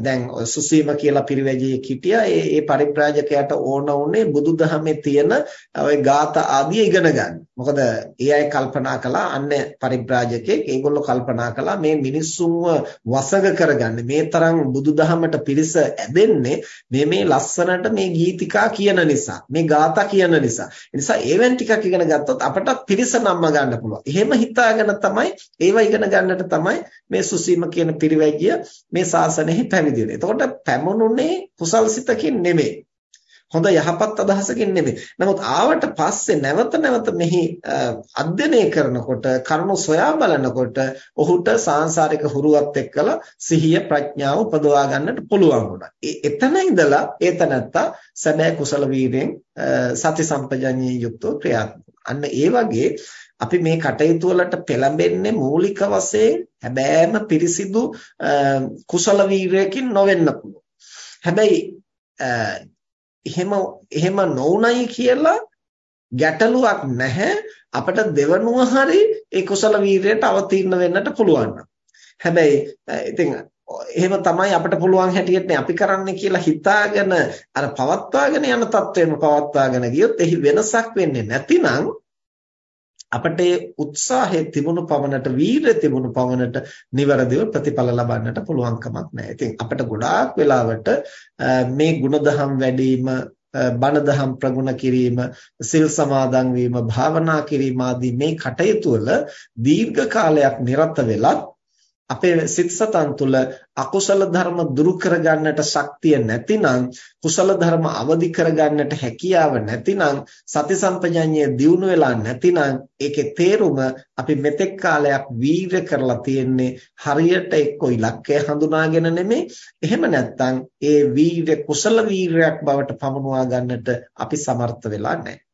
දැන් සුසීම කියලා පිරිවැජියෙක් හිටියා. ඒ ඒ පරිබ්‍රාජකයාට ඕන උනේ බුදුදහමේ තියෙන ওই ગાත ආදී ඉගෙන ගන්න. මොකද ඒ අය කල්පනා කළා අන්න පරිබ්‍රාජකෙක් ඒගොල්ලෝ කල්පනා කළා මේ මිනිස්සුන්ව වසඟ කරගන්න මේ තරම් බුදුදහමට පිරිස ඇදෙන්නේ මේ මේ ලස්සනට මේ ගීතිකා කියන නිසා. මේ ગાත කියන නිසා. ඒ නිසා ඒවෙන් ටිකක් ඉගෙන ගත්තොත් අපට පිරිස නම්ම ගන්න පුළුවන්. එහෙම හිතාගෙන තමයි ඒව ඉගෙන ගන්නට තමයි මේ සුසීම කියන පිරිවැජිය මේ ශාසනයෙහි පැවිදි වෙන්නේ. එතකොට පැමුණුනේ කුසල්සිතකින් නෙමෙයි. හොඳ යහපත් අදහසකින් නෙමෙයි. නමුත් ආවට පස්සේ නැවත නැවත මෙහි අධ්‍යයනය කරනකොට කරුණු සොයා බලනකොට ඔහුට සාංශාරික හුරුවත් එක්කලා සිහිය ප්‍රඥාව උපදවා ගන්නට පුළුවන් වුණා. එතන ඉඳලා ඒතනත්තා සැබෑ කුසල වීරයෙන් සති සම්පජඤ්ඤේ යුක්තව ක්‍රියාත්මක. අන්න ඒ වගේ අපි මේ කටයුතු වලට පෙළඹෙන්නේ මූලික වශයෙන් හැබෑම පිරිසිදු කුසල වීරයකින් නොවෙන්න පුළුවන්. හැබැයි එහෙම එහෙම නොඋනයි කියලා ගැටලුවක් නැහැ අපිට දෙවනුව හරි ඒ කුසල වීරයට අවතීර්ණ වෙන්නට පුළුවන්. හැබැයි ඉතින් එහෙම තමයි අපිට පුළුවන් හැටියට අපි කරන්නේ කියලා හිතාගෙන අර පවත්වාගෙන යන තත්වෙම පවත්වාගෙන ගියොත් එහි වෙනසක් වෙන්නේ නැතිනම් අපට උත්සාහය තිබුණු පමණට වීරය තිබුණු පමණට නිවැරදිව ප්‍රතිඵල ලබන්නට පුළුවන් කමක් නැහැ. ඉතින් අපිට ගොඩාක් වෙලාවට මේ ಗುಣධම් වැඩිම බණ දහම් ප්‍රගුණ කිරීම සිල් සමාදන් වීම භාවනා කිරීම ආදී මේ කටයුතු වල දීර්ඝ කාලයක් නිරත වෙලත් අපේ සිත් සතන් තුළ අකුසල ධර්ම දුරු කරගන්නට ශක්තිය නැතිනම් කුසල ධර්ම අවදි කරගන්නට හැකියාව නැතිනම් සති සම්පජඤ්ඤය දියුණු වෙලා නැතිනම් ඒකේ තේරුම අපි මෙතෙක් කාලයක් වීරය කරලා තියෙන්නේ හරියට එක්ක ඉලක්කය හඳුනාගෙන නෙමෙයි එහෙම නැත්නම් ඒ වීරය කුසල වීරයක් බවට පමුණවා ගන්නට අපි සමර්ථ වෙලා නැහැ.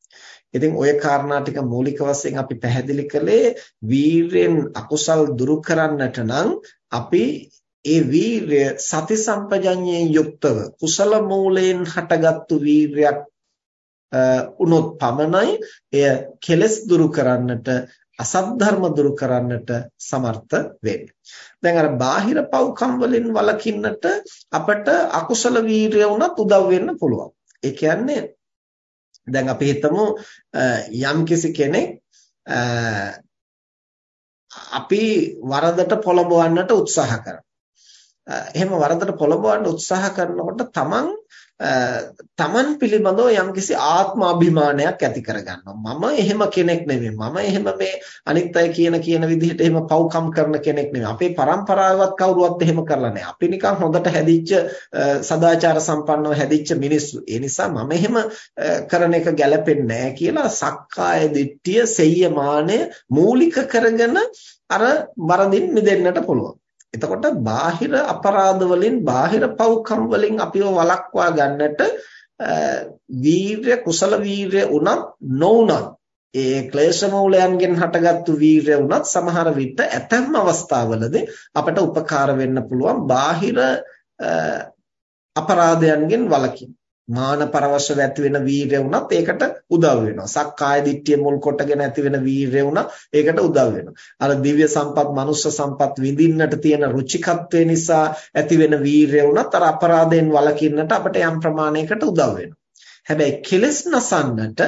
ඉතින් ওই කාරණා ටික මූලික වශයෙන් අපි පැහැදිලි කළේ වීරයෙන් අකුසල් දුරු කරන්නට නම් අපි ඒ වීරය සති සම්පජඤ්ඤයෙන් යුක්තව කුසල මූලයෙන් හටගත්තු වීරයක් උනොත් පමණයි එය කෙලස් දුරු කරන්නට අසත් ධර්ම දුරු කරන්නට සමර්ථ වෙන්නේ. දැන් අර බාහිර පව්කම් වලින් වළකින්නට අපට අකුසල වීරය උනත් උදව් වෙන්න පුළුවන්. ඒ කියන්නේ දැන් අපි හිතමු යම්කිසි කෙනෙක් අපි වරදට පොළඹවන්නට උත්සාහ කරනවා. එහෙම වරදට පොළඹවන්න උත්සාහ කරනකොට තමන් තමන් පිළිබඳව යම්කිසි ආත්ම අභිමානයක් ඇති කරගන්නවා. මම එහෙම කෙනෙක් නෙමෙයි. මම එහෙම මේ අනිත් අය කියන කියන විදිහට එහෙම පව්කම් කරන කෙනෙක් නෙමෙයි. අපේ પરම්පරාවවත් කවුරුවත් එහෙම කරලා නැහැ. අපි නිකන් හොඳට හැදිච්ච සදාචාර සම්පන්නව හැදිච්ච මිනිස්සු. ඒ නිසා මම එහෙම කරන එක ගැළපෙන්නේ නැහැ කියලා සක්කාය දිට්ඨිය, සෙය්‍ය මානය මූලික කරගෙන අර වරදින් මිදෙන්නට පුළුවන්. එතකොට බාහිර අපරාධ වලින් බාහිර පව්කම් වලින් අපිව වළක්වා ගන්නට වීර්ය කුසල වීර්ය උනත් නොඋනත් ඒ ක්ලේශ මූලයන්ගෙන් හටගත්තු වීර්ය උනත් සමහර විට ඇතැම් අවස්ථාවලදී අපට උපකාර වෙන්න පුළුවන් බාහිර අපරාධයන්ගෙන් වළකින්න. මාන පරවශව ඇති වෙන වීරය වුණත් ඒකට උදව් වෙනවා. සක්කාය දිට්ඨිය මුල් කොටගෙන ඇති වෙන වීරය වුණත් ඒකට උදව් වෙනවා. අර දිව්‍ය සම්පත්, මනුෂ්‍ය සම්පත් විඳින්නට තියෙන රුචිකත්වය නිසා ඇති වෙන වීරය වුණත් අර අපරාධයෙන් වළකින්නට අපට යම් ප්‍රමාණයකට උදව් වෙනවා. හැබැයි කෙලස් නසන්නට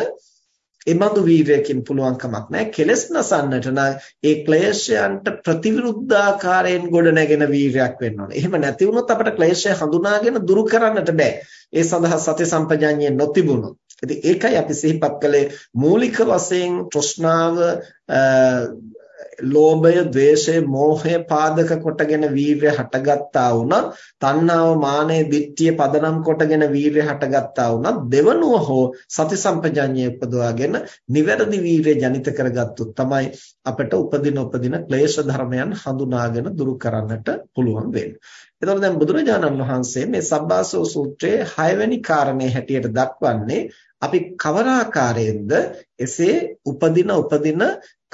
එබඳු වීරයකින් පුළුවන් කමක් නැහැ. කෙලස් නසන්නට නම් ඒ ක්ලේශයන්ට ප්‍රතිවිරුද්ධාකාරයෙන් ගොඩ නැගෙන වීරයක් වෙන්න ඕනේ. එහෙම නැති වුණොත් අපිට ක්ලේශය හඳුනාගෙන දුරු කරන්නට බෑ. ඒ සඳහා සති සම්පජාඤ්ඤය නොතිබුණොත්. ඉතින් ඒකයි අපි සිහිපත් කළේ මූලික වශයෙන් තෘෂ්ණාව ලෝභය, ద్వේෂය, මෝහය පාදක කොටගෙන වීරය හටගත්තා වුණත්, තණ්හාව, මානය, දිට්ඨිය පදනම් කොටගෙන වීරය හටගත්තා වුණත්, දෙවනුව හෝ සති සම්පජඤ්ඤය උපදවාගෙන නිවැරදි වීරය ජනිත කරගත්තොත් තමයි අපට උපදින උපදින ක්ලේශ ධර්මයන් හඳුනාගෙන දුරු කරන්නට පුළුවන් වෙන්නේ. එතකොට දැන් බුදුරජාණන් වහන්සේ මේ සබ්බාසෝ සූත්‍රයේ 6 වෙනි කාරණේ හැටියට දක්වන්නේ අපි කවර ආකාරයෙන්ද එසේ උපදින උපදින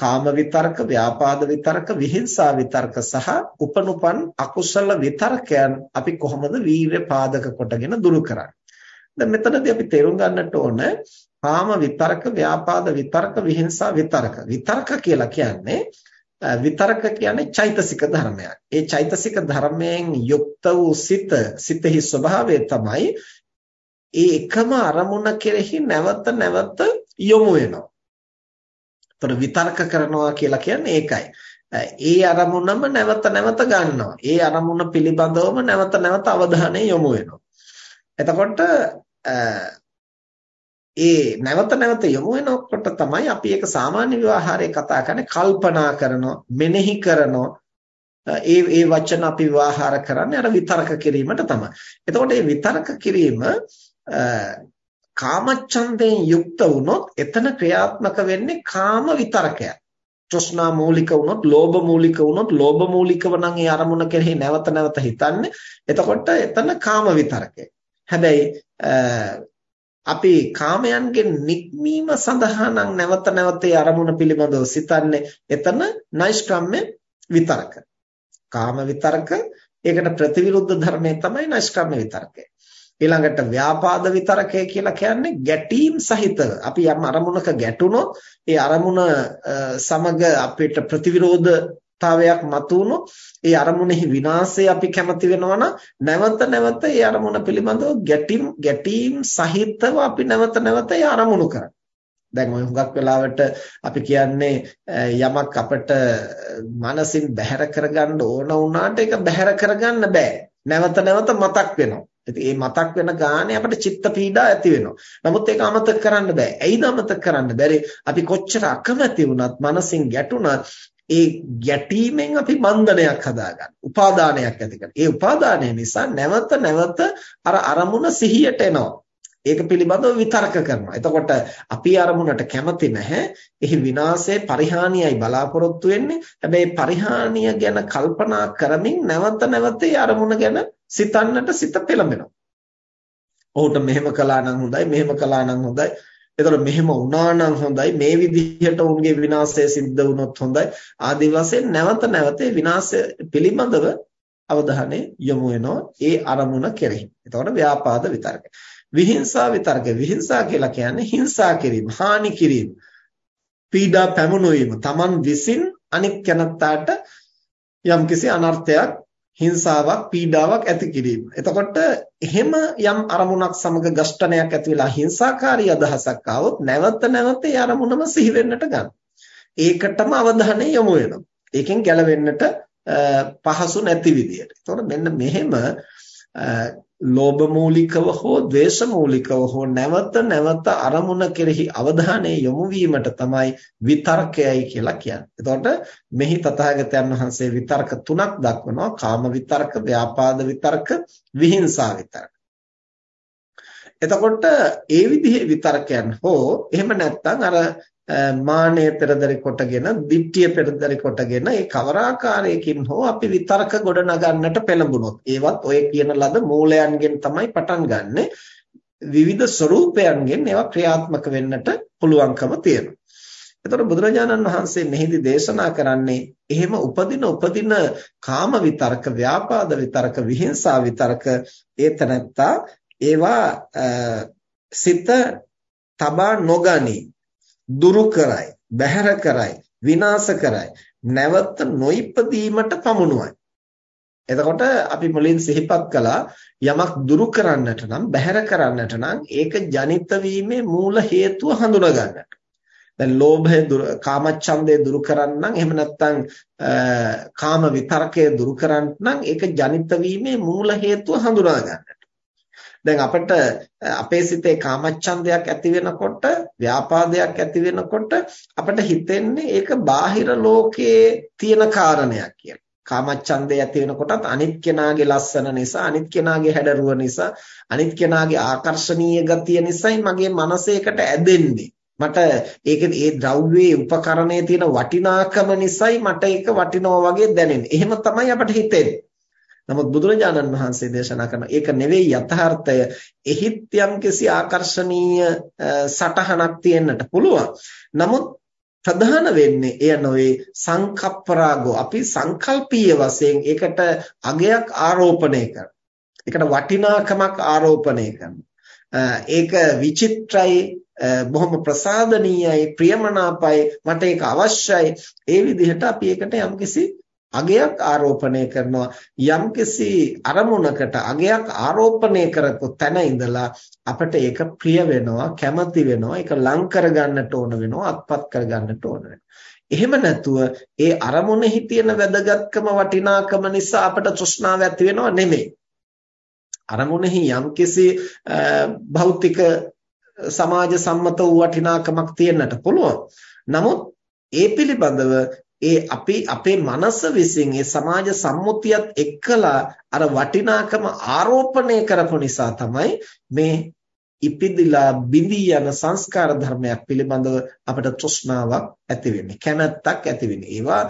කාම විතර්ක, ව්‍යාපාද විතර්ක, විහිංසා විතර්ක සහ උපනුපන් අකුසල විතර්කයන් අපි කොහොමද වීර්ය පාදක කොටගෙන දුරු කරන්නේ? දැන් මෙතනදී අපි තේරුම් ගන්නට ඕන කාම විතර්ක, ව්‍යාපාද විතර්ක, විහිංසා විතර්ක. විතර්ක කියලා කියන්නේ විතරක කියන්නේ චෛතසික ධර්මයක්. ඒ චෛතසික ධර්මයෙන් යුක්ත වූ සිත සිතෙහි ස්වභාවය තමයි ඒ එකම අරමුණ කෙරෙහි නැවත නැවත යොමු වෙනවා. ඒතර විතර්ක කරනවා කියලා කියන්නේ ඒකයි. ඒ අරමුණම නැවත නැවත ගන්නවා. ඒ අරමුණ පිළිබඳවම නැවත නැවත අවධානය යොමු වෙනවා. එතකොට ඒ නැවත නැවත යොමු වෙනකොට තමයි අපි ඒක සාමාන්‍ය විවාහාරයේ කතා කරන්නේ කල්පනා කරනවා මෙනෙහි කරනවා ඒ ඒ වචන අපි විවාහාර කරන්නේ අර විතර්ක කිරීමට තමයි. එතකොට මේ විතර්ක කිරීම කාමච්ඡන්දයෙන් යුක්ත වුණොත් එතන ක්‍රියාත්මක වෙන්නේ කාම විතරකයක්. තෘෂ්ණා මූලික වුණොත්, ලෝභ මූලික වුණොත්, ලෝභ මූලිකව නම් ඒ අරමුණ කෙරෙහි නැවත නැවත හිතන්නේ. එතකොට එතන කාම විතරකය. හැබැයි අපි කාමයන්ගෙන් නික්මීම සඳහා නම් නැවත නැවත ඒ අරමුණ පිළිබඳව සිතන්නේ. එතන නෛෂ්ක්‍රම්‍ය විතරක. කාම විතරක ඒකට ප්‍රතිවිරුද්ධ ධර්මය තමයි නෛෂ්ක්‍රම්‍ය විතරකය. ඊළඟට ව්‍යාපාද විතරකය කියලා කියන්නේ ගැටීම් සහිතව. අපි යම් අරමුණක ගැටුණොත් ඒ අරමුණ සමග අපිට ප්‍රතිවිරෝධතාවයක් මතුවුණොත් ඒ අරමුණෙහි විනාශය අපි කැමති වෙනවා නැවත නැවත ඒ අරමුණ පිළිබඳව ගැටීම් ගැටීම් සහිතව අපි නැවත නැවත ඒ අරමුණු කරනවා. දැන් ඔය හුඟක් වෙලාවට අපි කියන්නේ යමක් අපිට මනසින් බැහැර කරගන්න ඕන වුණාට ඒක බැහැර කරගන්න බෑ. නැවත නැවත මතක් වෙනවා. ඉතින් මේ මතක් වෙන ගානේ අපිට චිත්ත පීඩා ඇති වෙනවා. නමුත් ඒක අමතක කරන්න බෑ. ඇයිද අමතක කරන්න බැරි? අපි කොච්චර අකමැති වුණත්, මනසින් ගැටුණත් ඒ ගැටීමෙන් අපි බන්ධනයක් හදාගන්න. උපාදානයක් ඇති කරගන්න. ඒ උපාදානය නිසා නැවත නැවත අර අරමුණ සිහියට එනවා. ඒක පිළිබඳව විතර්ක කරනවා. එතකොට අපි අරමුණට කැමති නැහැ. එහි විනාශයේ පරිහානියයි බලාපොරොත්තු වෙන්නේ. හැබැයි පරිහානිය ගැන කල්පනා කරමින් නැවත නැවත අරමුණ ගැන සිතන්නට සිත පෙළඹෙනවා. ඔහුට මෙහෙම කළා නම් හොඳයි, මෙහෙම කළා නම් හොඳයි. එතකොට මෙහෙම වුණා නම් හොඳයි, මේ විදිහට උන්ගේ විනාශය සිද්ධ වුණොත් හොඳයි. ආදී වශයෙන් නැවත නැවත විනාශය පිළිබඳව අවධානය යොමු වෙනවා ඒ අරමුණ කෙරෙහි. එතකොට ව්‍යාපාද විතරක. විහිංසා විතරක. විහිංසා කියලා කියන්නේ හිංසා කිරීම, හානි කිරීම, පීඩා පැමුණුවීම. Taman විසින් අනික් කෙනත්තාට යම්කිසි අනර්ථයක් හිංසාවක් පීඩාවක් ඇති කිරීම. එතකොට එහෙම යම් අරමුණක් සමග ඝෂ්ටනයක් ඇති වෙලා හිංසාකාරී අදහසක් ආවොත් නැවත නැවත ඒ අරමුණම සිහි වෙන්නට ගන්න. ඒකටම අවධානය යොමු වෙනවා. ඒකෙන් ගැලවෙන්නට පහසු නැති විදියට. එතකොට මෙන්න මෙහෙම ලෝභ මූලිකව හෝ ද්වේෂ මූලිකව හෝ නැවත නැවත අරමුණ කෙරෙහි අවධානය යොමු වීමට තමයි විතර්කයයි කියලා කියන්නේ. එතකොට මෙහි තථාගතයන් වහන්සේ විතර්ක තුනක් දක්වනවා. කාම විතර්ක, ව්‍යාපාද විතර්ක, විහිංසා විතර්ක. එතකොට ඒ විදිහේ විතර්කයන් හෝ එහෙම නැත්නම් අර මානය පෙරදරි කොටගෙන, දිට්ඨිය පෙරදරි කොටගෙන ඒ කවරාකාරයකින් හෝ අපි විතර්ක ගොඩ නගන්නට පෙළඹුණොත් ඒවත් ඔය කියන ලද මූලයන්ගෙන් තමයි පටන් ගන්නෙ. විවිධ ස්වરૂපයන්ගෙන් ඒවා ක්‍රියාත්මක වෙන්නට පුළුවන්කම තියෙනවා. එතකොට බුදුරජාණන් වහන්සේ මෙහිදී දේශනා කරන්නේ එහෙම උපදින උපදින කාම විතරක, ව්‍යාපාද විතරක, විහිංසා විතරක ඒ තැනත්තා ඒවා සිත තබා නොගනී දුරු කරයි, බැහැර කරයි, විනාශ කරයි, නැවත නොයිපදීමට පමුණුවයි. එතකොට අපි මුලින් සිහිපත් කළා යමක් දුරු කරන්නට නම් බැහැර කරන්නට නම් ඒක ජනිත වීමේ මූල හේතුව හඳුනා ගන්නට. දැන් ලෝභය දුරු කාමච්ඡන්දය දුරු කරන්න එහෙම නැත්නම් කාම විතරකය දුරු කරන්න නම් ඒක ජනිත වීමේ මූල හේතුව හඳුනා ගන්නට. දැන් අපිට අපේ සිතේ කාමච්ඡන්දයක් ඇති වෙනකොට ව්‍යාපාදයක් ඇති වෙනකොට අපිට හිතෙන්නේ ඒක බාහිර ලෝකයේ තියෙන කාරණයක් කියලා. කාමච්ඡන්දය ඇති වෙනකොටත් අනිත් කෙනාගේ ලස්සන නිසා අනිත් කෙනාගේ හැඩරුව නිසා අනිත් කෙනාගේ ආකර්ශනීය ගතිය නිසායි මගේ මනසේකට ඇදෙන්නේ. මට ඒක ඒ ද්‍රව්‍යයේ උපකරණයේ තියෙන වටිනාකම නිසායි මට ඒක වටිනවා වගේ දැනෙන්නේ. එහෙම තමයි අපිට හිතෙන්නේ. නමුත් බුදුරජාණන් වහන්සේ දේශනා කරන ඒක නෙවෙයි යථාර්ථය. එහිත් යම්කිසි ආකර්ශනීය සටහනක් තියෙන්නට පුළුවන්. නමුත් ප්‍රධාන වෙන්නේ එය නොවේ සංකප්පරාගෝ අපි සංකල්පීය වශයෙන් ඒකට අගයක් ආරෝපණය කරනවා. ඒකට වටිනාකමක් ආරෝපණය කරනවා. ඒක විචිත්‍රයි බොහොම ප්‍රසාදනීයයි ප්‍රියමනාපයි මට ඒක අවශ්‍යයි ඒ විදිහට අපි ඒකට යම්කිසි අගයක් ආරෝපණය කරනවා. යම්කිසි අරමුණකට අගයක් ආරෝපණය කරපු තැන ඉඳලා අපිට ඒක ප්‍රිය වෙනවා කැමති වෙනවා. ඒක ලං කරගන්නට ඕන වෙනවා අත්පත් කරගන්නට ඕන වෙනවා. එහෙම නැතුව ඒ අරමුණෙහි තියෙන වැදගත්කම වටිනාකම නිසා අපට තෘෂ්ණාව ඇති වෙනව නෙමෙයි. අරමුණෙහි යම්කිසි භෞතික සමාජ සම්මත වූ වටිනාකමක් තියෙන්නට පුළුවන්. නමුත් ඒ පිළිබඳව ඒ අපි අපේ මනස විසින් ඒ සමාජ සම්මුතියත් එක්කලා අර වටිනාකම ආරෝපණය කරපු නිසා තමයි මේ ඉපිදිලා බිඳී යන සංස්කාර ධර්මයක් පිළිබඳව අපට තෘෂ්ණාවක් ඇති වෙන්නේ. කැමැත්තක් ඇති වෙන්නේ. ඒවා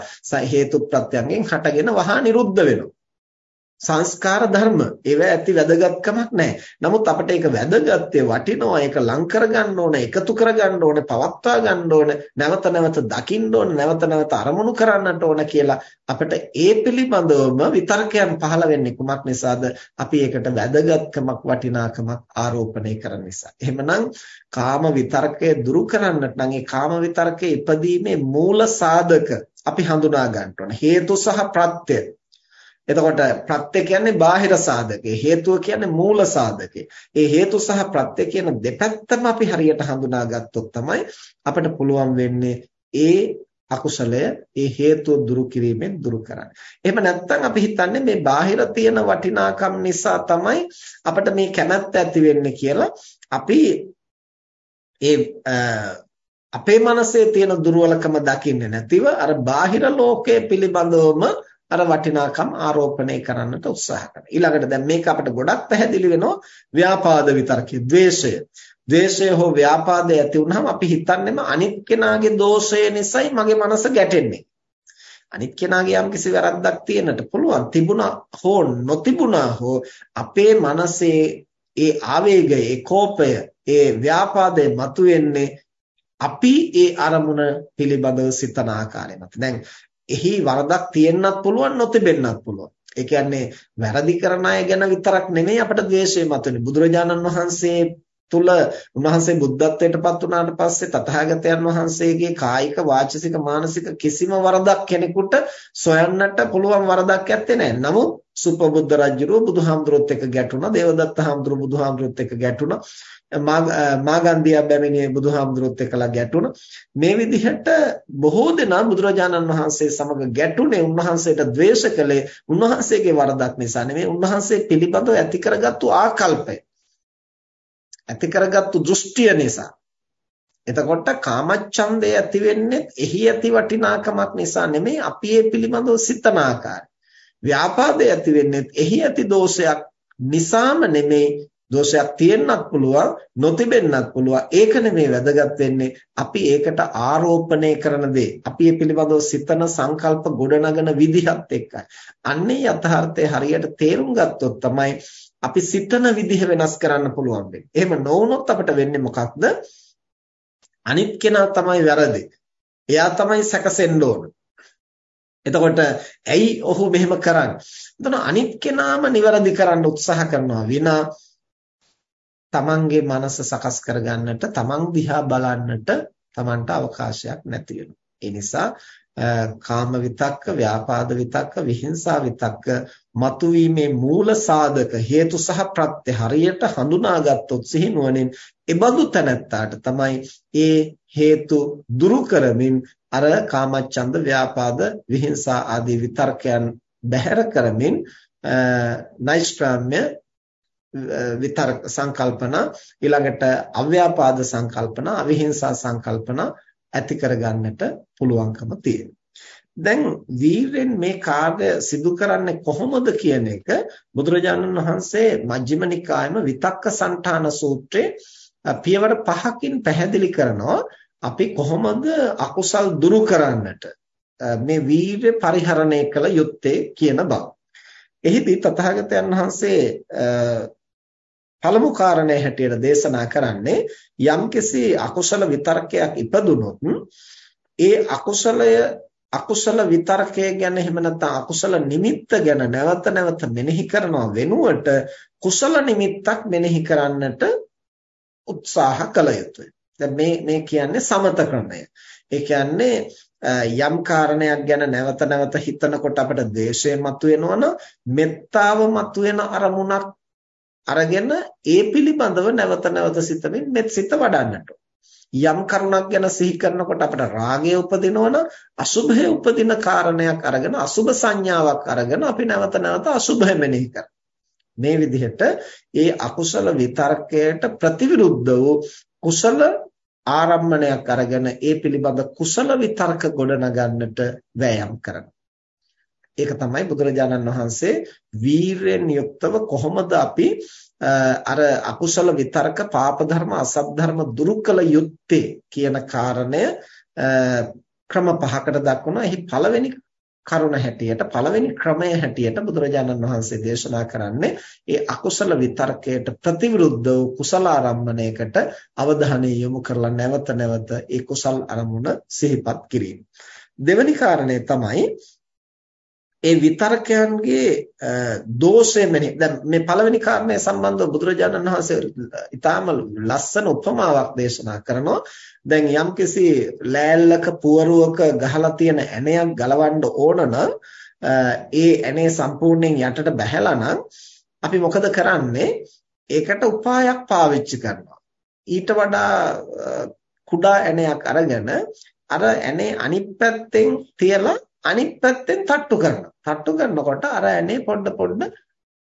හේතු ප්‍රත්‍යයෙන් හටගෙන වහා නිරුද්ධ වෙනවා. සංස්කාර ධර්ම ඒව ඇති වැදගත්කමක් නැහැ. නමුත් අපිට ඒක වැදගත්ේ වටිනවා ඒක ලං කරගන්න ඕන එකතු කරගන්න ඕන පවත්වා ගන්න ඕන නැවත නැවත දකින්න ඕන නැවත නැවත අරමුණු කරන්නට ඕන කියලා අපිට ඒ පිළිබඳවම විතර්කයන් පහළ වෙන්නේ කුමක් නිසාද? අපි ඒකට වැදගත්කමක් වටිනාකමක් ආරෝපණය කරන නිසා. එහෙමනම් කාම විතර්කය දුරු කරන්නට නම් ඒ කාම විතර්කයේ ඉපදීමේ මූල සාධක අපි හඳුනා ගන්න ඕන. හේතු සහ ප්‍රත්‍ය එතකොට ප්‍රත්‍ය කියන්නේ බාහිර සාධකේ හේතුව කියන්නේ මූල සාධකේ. ඒ හේතු සහ ප්‍රත්‍ය කියන දෙපැත්තම අපි හරියට හඳුනා ගත්තොත් තමයි අපිට පුළුවන් වෙන්නේ ඒ අකුසලය ඒ හේතුව දුරු කිරීමෙන් දුරු කරන්නේ. එහෙම නැත්නම් අපි හිතන්නේ මේ බාහිර තියෙන වටිනාකම් නිසා තමයි අපිට මේ කැමැත්ත ඇති වෙන්නේ කියලා අපි ඒ අපේ මනසේ තියෙන දුර්වලකම දකින්නේ නැතිව අර බාහිර ලෝකයේ පිළිබඳවම අර වටිනාකම් ආරෝපණය කරන්නට උත්සාහ කරනවා. ඊළඟට දැන් මේක අපිට ගොඩක් පැහැදිලි වෙනවා ව්‍යාපාද විතරකේ ද්වේෂය. ද්වේෂය හෝ ව්‍යාපාදය ඇති වුනහම අපි හිතන්නේම අනිත් කෙනාගේ දෝෂය නිසායි මගේ මනස ගැටෙන්නේ. අනිත් කෙනාගේ යම්කිසි වැරද්දක් තියෙන්නට පුළුවන්. තිබුණා හෝ නොතිබුණා හෝ අපේ මනසේ ඒ ආවේගය, ඒ කෝපය, ඒ ව්‍යාපාදය මතුවෙන්නේ අපි ඒ අරමුණ පිළිබඳව සිතන ආකාරය මත. දැන් එහි වරදක් තියෙන්නත් පුළුවන් නොතිබෙන්නත් පුළුවන්. ඒ කියන්නේ වැරදි කරන අය ගැන විතරක් නෙමෙයි අපට ද්වේෂය මතුනේ. බුදුරජාණන් වහන්සේ තුල උන්වහන්සේ බුද්ධත්වයට පත් වුණාට පස්සේ තථාගතයන් වහන්සේගේ කායික වාචසික මානසික කිසිම වරදක් කෙනෙකුට සොයන්නට පුළුවන් වරදක් ඇත්තේ නැහැ. නමුත් සුපබුද්ධ රජුරුව බුදුහාමුදුරුවොත් එක්ක ගැටුණා. දේවදත්ත හාමුදුරුව බුදුහාමුදුරුවොත් එක්ක ගැටුණා. මාගන්දියා බැමිණියේ බුදුහාමුදුරුවොත් එක්කලා ගැටුණා. මේ විදිහට බොහෝ දෙනා බුදුරජාණන් වහන්සේ සමග ගැටුනේ උන්වහන්සේට ද්වේෂ කළේ උන්වහන්සේගේ වරදක් නිසා නෙමෙයි උන්වහන්සේ පිළිබඳව ඇති කරගත්තු ආකල්පය. ඇති කරගත්තු දෘෂ්ටිය නිසා. එතකොට කාමච්ඡන්දය ඇති වෙන්නේ එහි ඇති වටිනාකමක් නිසා නෙමෙයි අපි ඒ පිළිබඳව සිතන ආකාරය. ව්‍යාපාදය ඇති වෙන්නේ එහි ඇති දෝෂයක් නිසාම නෙමෙයි දෝෂයක් තියෙන්නත් පුළුවන් නොතිබෙන්නත් පුළුවන් ඒක නෙමේ වැදගත් වෙන්නේ අපි ඒකට ආරෝපණය කරන දේ අපි ඒ පිළිබඳව සිතන සංකල්ප ගොඩනගන විදිහත් එක්කයි අන්නේ යථාර්ථය හරියට තේරුම් ගත්තොත් තමයි අපි සිතන විදිහ වෙනස් කරන්න පුළුවන් වෙන්නේ. එහෙම නොවුනොත් අපිට වෙන්නේ මොකක්ද? අනිත් කෙනා තමයි වැරදි. එයා තමයි සැකසෙන්න ඕන. එතකොට ඇයි ඔහු මෙහෙම කරන්නේ? එතන අනිත් කෙනාම නිවැරදි කරන්න උත්සාහ කරනවා විනා තමන්ගේ මනස සකස් කරගන්නට තමන් දිහා බලන්නට තමන්ට අවකාශයක් නැති ඒ නිසා කාම විතක්ක, ව්‍යාපාද විතක්ක, විහිංසා විතක්ක මතුවීමේ මූල සාධක හේතු සහ ප්‍රත්‍ය හරියට හඳුනාගත්තොත් සිහිනුවණින් එබඳු තැනැත්තාට තමයි ඒ හේතු දුරු කරමින් අර කාමච්ඡන්ද, ව්‍යාපාද, විහිංසා ආදී විතර්කයන් බැහැර කරමින් නෛෂ්ක්‍රාම්‍ය විතර්ක සංකල්පන ඊළඟට අව්‍යාපාද සංකල්පන අවිහිංසා සංකල්පන ඇති කරගන්නට පුළුවන්කම තියෙනවා. දැන් වීරෙන් මේ කාර්ය සිදු කරන්නේ කොහොමද කියන එක බුදුරජාණන් වහන්සේ මජ්ක්‍ධිම නිකායම විතක්ක සංඨාන සූත්‍රයේ පියවර පහකින් පැහැදිලි කරනවා අපි කොහොමද අකුසල් දුරු කරන්නට මේ වීර්ය පරිහරණය කළ යුත්තේ කියන බව. එහිදී තථාගතයන් වහන්සේ පළමු කාරණය හැටියට දේශනා කරන්නේ යම්කිසි අකුසල විතර්කයක් ඉපදුනොත් ඒ අකුසලය අකුසල විතර්කය ගැන එහෙම නැත්නම් අකුසල නිමිත්ත ගැන නැවත නැවත මෙනෙහි කරනව වෙනුවට කුසල නිමිත්තක් මෙනෙහි කරන්නට උත්සාහ කළ යුතුයි. දැන් මේ මේ කියන්නේ සමත ක්‍රමය. ඒ කියන්නේ යම් කාරණයක් ගැන නැවත නැවත හිතනකොට අපිට ද්වේෂය මතුවෙනවනම් මෙත්තාව මතුවෙන අරමුණක් අරගෙන ඒ පිළිබඳව නැවත නැවත සිතමින් මෙත් සිත වඩන්නට යම් කරුණක් ගැන සිහි කරනකොට අපිට රාගය උපදිනවනම් අසුභය උපදින කාරණයක් අරගෙන අසුභ සංඥාවක් අරගෙන අපි නැවත නැවත අසුභය මෙනෙහි කරනවා මේ විදිහට ඒ අකුසල විතර්කයට ප්‍රතිවිරුද්ධ වූ කුසල ආරම්මණයක් අරගෙන ඒ පිළිබඳ කුසල විතර්ක ගොඩනගන්නට වෑයම් කරනවා. ඒක තමයි බුදුරජාණන් වහන්සේ වීරයෙන් යුක්තව කොහොමද අපි අර අකුසල විතර්ක පාප ධර්ම අසත් ධර්ම දුරු කළ යුත්තේ කියන කාරණය ක්‍රම පහකට දක්වනවා. එහි පළවෙනි කරුණ හැටියට පළවෙනි ක්‍රමය හැටියට බුදුරජාණන් වහන්සේ දේශනා කරන්නේ ඒ අකුසල විතර්කයට ප්‍රතිවිරුද්ධ වූ කුසල ආරම්මණයකට අවධානය යොමු කරලා නැවත නැවත ඒ කුසල් අරමුණ සිහිපත් කිරීම. දෙවැනි කාරණය තමයි ඒ විතර්කයන්ගේ දෝෂය මෙනි දැන් මේ පළවෙනි කාරණය සම්බන්ධව බුදුරජාණන් වහන්සේ ඊටාම ලස්සන උපමාවක් දේශනා කරනවා. දැන් යම්කිසි ලෑල්ලක පුවරුවක ගහලා තියෙන ඇණයක් ගලවන්න ඕන නම් ඒ ඇණේ සම්පූර්ණයෙන් යටට බැහැලා නම් අපි මොකද කරන්නේ? ඒකට උපායක් පාවිච්චි කරනවා. ඊට වඩා කුඩා ඇණයක් අරගෙන අර ඇණේ අනිත් පැත්තෙන් තියලා අනිත් පැත්තෙන් තට්ටු කරනවා. තට්ටු කරනකොට අර ඇනේ පොඩ පොඩ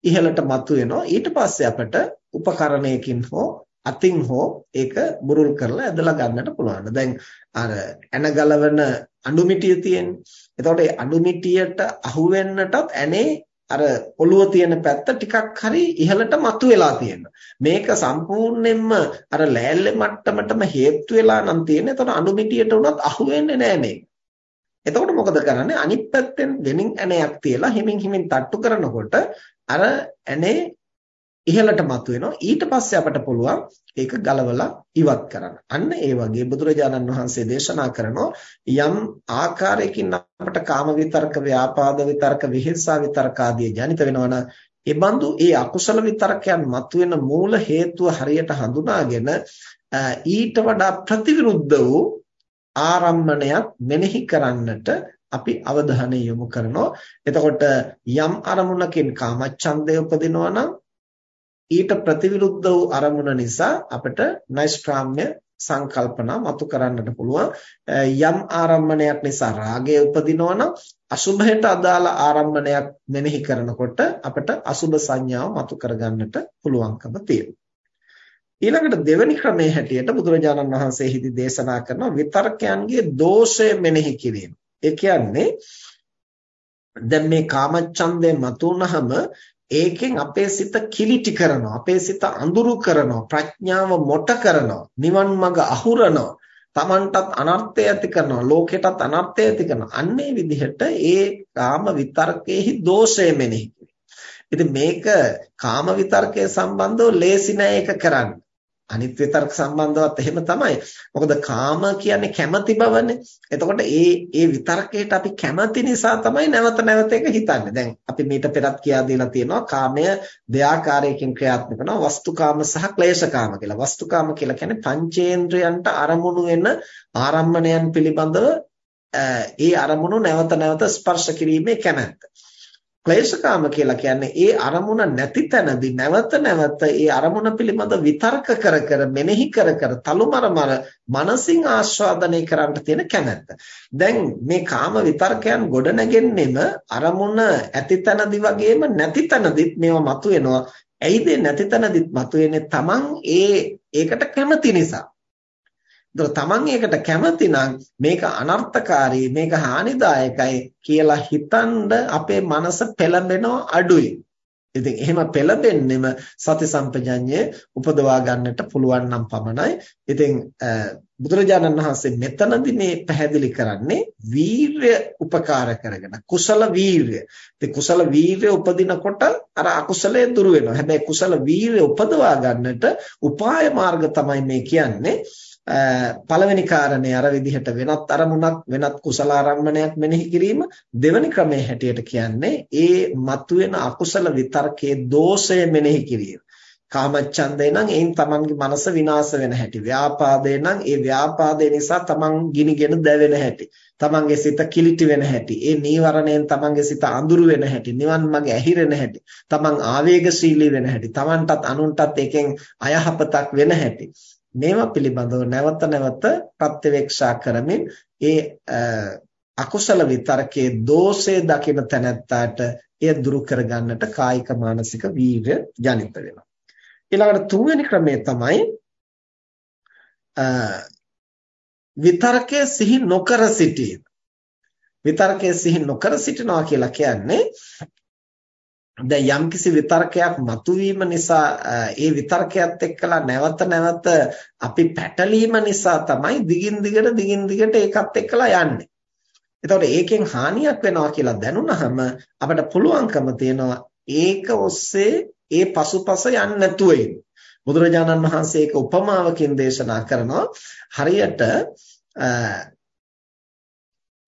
ඉහළට මතුවෙනවා. ඊට පස්සේ අපිට උපකරණයකින් හෝ අතින් හෝ ඒක බුරුල් කරලා ඇදලා ගන්නට පුළුවන්. දැන් අර ඇන ගලවන අඬු මිටිය තියෙන්නේ. එතකොට ඒ අඬු මිටියට අහු වෙන්නටත් ඇනේ අර ඔළුව තියෙන පැත්ත ටිකක් හරි ඉහළට මතුවලා තියෙනවා. මේක සම්පූර්ණයෙන්ම අර ලෑල්ලේ මට්ටමටම හේතු වෙලා නම් තියෙන්නේ. එතකොට අඬු මිටියට උනත් අහු වෙන්නේ නැහැ මේක. එතකොට මොකද කරන්නේ අනිත් පැත්තෙන් වෙනින් ඇණයක් තියලා හිමින් හිමින් තට්ටු කරනකොට අර ඇණේ ඉහළට මතුවෙනවා ඊට පස්සේ අපට පුළුවන් ඒක ගලවලා ඉවත් කරන්න. අන්න ඒ වගේ බුදුරජාණන් වහන්සේ දේශනා කරනවා යම් ආකාරයකින් අපට කාම විතරක, ව්‍යාපාද විතරක, විහිංසා විතරක ආදී ජනිත වෙනවනම් ඒ බඳු ඒ අකුසල විතරකයන් මතුවෙන මූල හේතුව හරියට හඳුනාගෙන ඊට වඩා ප්‍රතිවිරුද්ධ වූ ආරම්මණයක් මෙනෙහි කරන්නට අපි අවධානය යොමු කරනවා. එතකොට යම් අරමුණකින් කාමච්ඡන්දය උපදිනවා නම් ඊට ප්‍රතිවිරුද්ධ වූ අරමුණ නිසා අපිට නෛෂ්ක්‍රාම්‍ය සංකල්පනා මතු කරන්නට පුළුවන්. යම් ආරම්මණයක් නිසා රාගය උපදිනවා නම් අසුභයට අදාළ ආරම්මණයක් මෙනෙහි කරනකොට අපිට අසුභ සංඥාව මතු කරගන්නට පුළුවන්කම තියෙනවා. ඊළඟට දෙවෙනි ක්‍රමයේ හැටියට බුදුරජාණන් වහන්සේ හිදි දේශනා කරන විතර්කයන්ගේ දෝෂය මෙනෙහි කිරීම. ඒ කියන්නේ දැන් මේ කාමච්ඡන්දේ මතුනහම ඒකෙන් අපේ සිත කිලිටි කරනවා අපේ සිත අඳුරු කරනවා ප්‍රඥාව මොට කරනවා නිවන් මඟ අහුරනවා Tamanටත් අනර්ථය ඇති කරනවා ලෝකෙටත් අනර්ථය ඇති කරනවා. අන්නේ විදිහට ඒ කාම විතර්කයේහි දෝෂය මෙනෙහි ඉතින් මේක කාම විතර්කයේ සම්බන්ධව ලේසි නෑ ඒක කරන්න. අනිත් විතර්ක සම්බන්ධවත් එහෙම තමයි. මොකද කාම කියන්නේ කැමැති බවනේ. එතකොට ඒ ඒ විතර්කයට අපි කැමැති නිසා තමයි නැවත නැවත ඒක හිතන්නේ. දැන් අපි මීට පෙරත් කියා දීලා තියෙනවා කාමය දෙආකාරයකින් ක්‍රියාත්මක වෙනවා. වස්තුකාම සහ ක්ලේශකාම කියලා. වස්තුකාම කියලා කියන්නේ පංචේන්ද්‍රයන්ට අරමුණු වෙන ආරම්මණයන් පිළිබඳව ඒ අරමුණු නැවත නැවත ස්පර්ශ කිරීමේ කැමැත්ත. ක්ලේශකාම කියලා කියන්නේ ඒ අරමුණ නැති තැනදී නැවත නැවත ඒ අරමුණ පිළිබඳ විතර්ක කර කර මෙනෙහි කර කර තලුමරමර මනසින් ආස්වාදනය කරන්න තියෙන කැමැත්ත. දැන් මේ කාම විතර්කයන් ගොඩ නැගෙන්නෙම අරමුණ ඇති තැනදී වගේම නැති තැනදීත් මේවා මතුවෙනවා. ඇයිද නැති තැනදීත් මතුවෙන්නේ? Taman ඒ ඒකට කැමති නිසා. ඒතර තමන් ඒකට කැමති නම් මේක අනර්ථකාරී මේක හානිදායකයි කියලා හිතනද අපේ මනස පෙළඹෙනව අඩුයි. ඉතින් එහෙම පෙළඹෙන්නෙම සති සම්පජඤ්ඤය උපදවා ගන්නට පුළුවන් නම් පමණයි. ඉතින් බුදුරජාණන් වහන්සේ මෙතනදී මේ පැහැදිලි කරන්නේ වීරය උපකාර කරගෙන කුසල වීරය. ඉතින් කුසල වීරය උපදිනකොට අර අකුසලයේ දුරු වෙනවා. හැබැයි කුසල වීරය උපදවා ගන්නට උපාය මාර්ග තමයි මේ කියන්නේ. පළවෙනි කාරණේ අර විදිහට වෙනත් අරමුණක් වෙනත් කුසල ආරම්මණයක් මෙනෙහි කිරීම දෙවෙනි ක්‍රමයේ හැටියට කියන්නේ ඒ මතුවෙන අකුසල විතර්කයේ දෝෂය මෙනෙහි කිරීම. කාමච්ඡන්දේ නම් එයින් තමන්ගේ මනස විනාශ වෙන හැටි. ව්‍යාපාදේ නම් ඒ ව්‍යාපාදේ නිසා තමන් ගිනිගෙන දැවෙන හැටි. තමන්ගේ සිත කිලිටි වෙන හැටි. ඒ නීවරණයෙන් තමන්ගේ සිත අඳුරු වෙන හැටි. නිවන් මාගේ ඇහිරෙන හැටි. තමන් ආවේගශීලී වෙන හැටි. තමන්ටත් අනුන්ටත් එකෙන් අයහපතක් වෙන හැටි. මේවා පිළිබඳව නැවත නැවත ප්‍රත්‍යවේක්ෂා කරමින් ඒ අකුසල විතරකයේ දෝෂය දකින තැනැත්තාට එය දුරු කරගන්නට කායික මානසික වීර්ය ජනිත වෙනවා. ඊළඟට තුන්වෙනි ක්‍රමය තමයි විතරකයේ සිහි නොකර සිටීම. විතරකයේ සිහි නොකර සිටිනවා කියලා කියන්නේ දැන් යම්කිසි විතර්කයක් මතුවීම නිසා ඒ විතර්කයත් එක්කලා නැවත නැවත අපි පැටලීම නිසා තමයි දිගින් දිගට දිගින් දිගට ඒකත් එක්කලා යන්නේ. එතකොට ඒකෙන් හානියක් වෙනවා කියලා දැනුණහම අපිට පුළුවන්කම තියෙනවා ඒක ඔස්සේ ඒ පසුපස යන්නේ නැතුව ඉන්න. බුදුරජාණන් වහන්සේ ඒක උපමාවකින් දේශනා කරනවා හරියට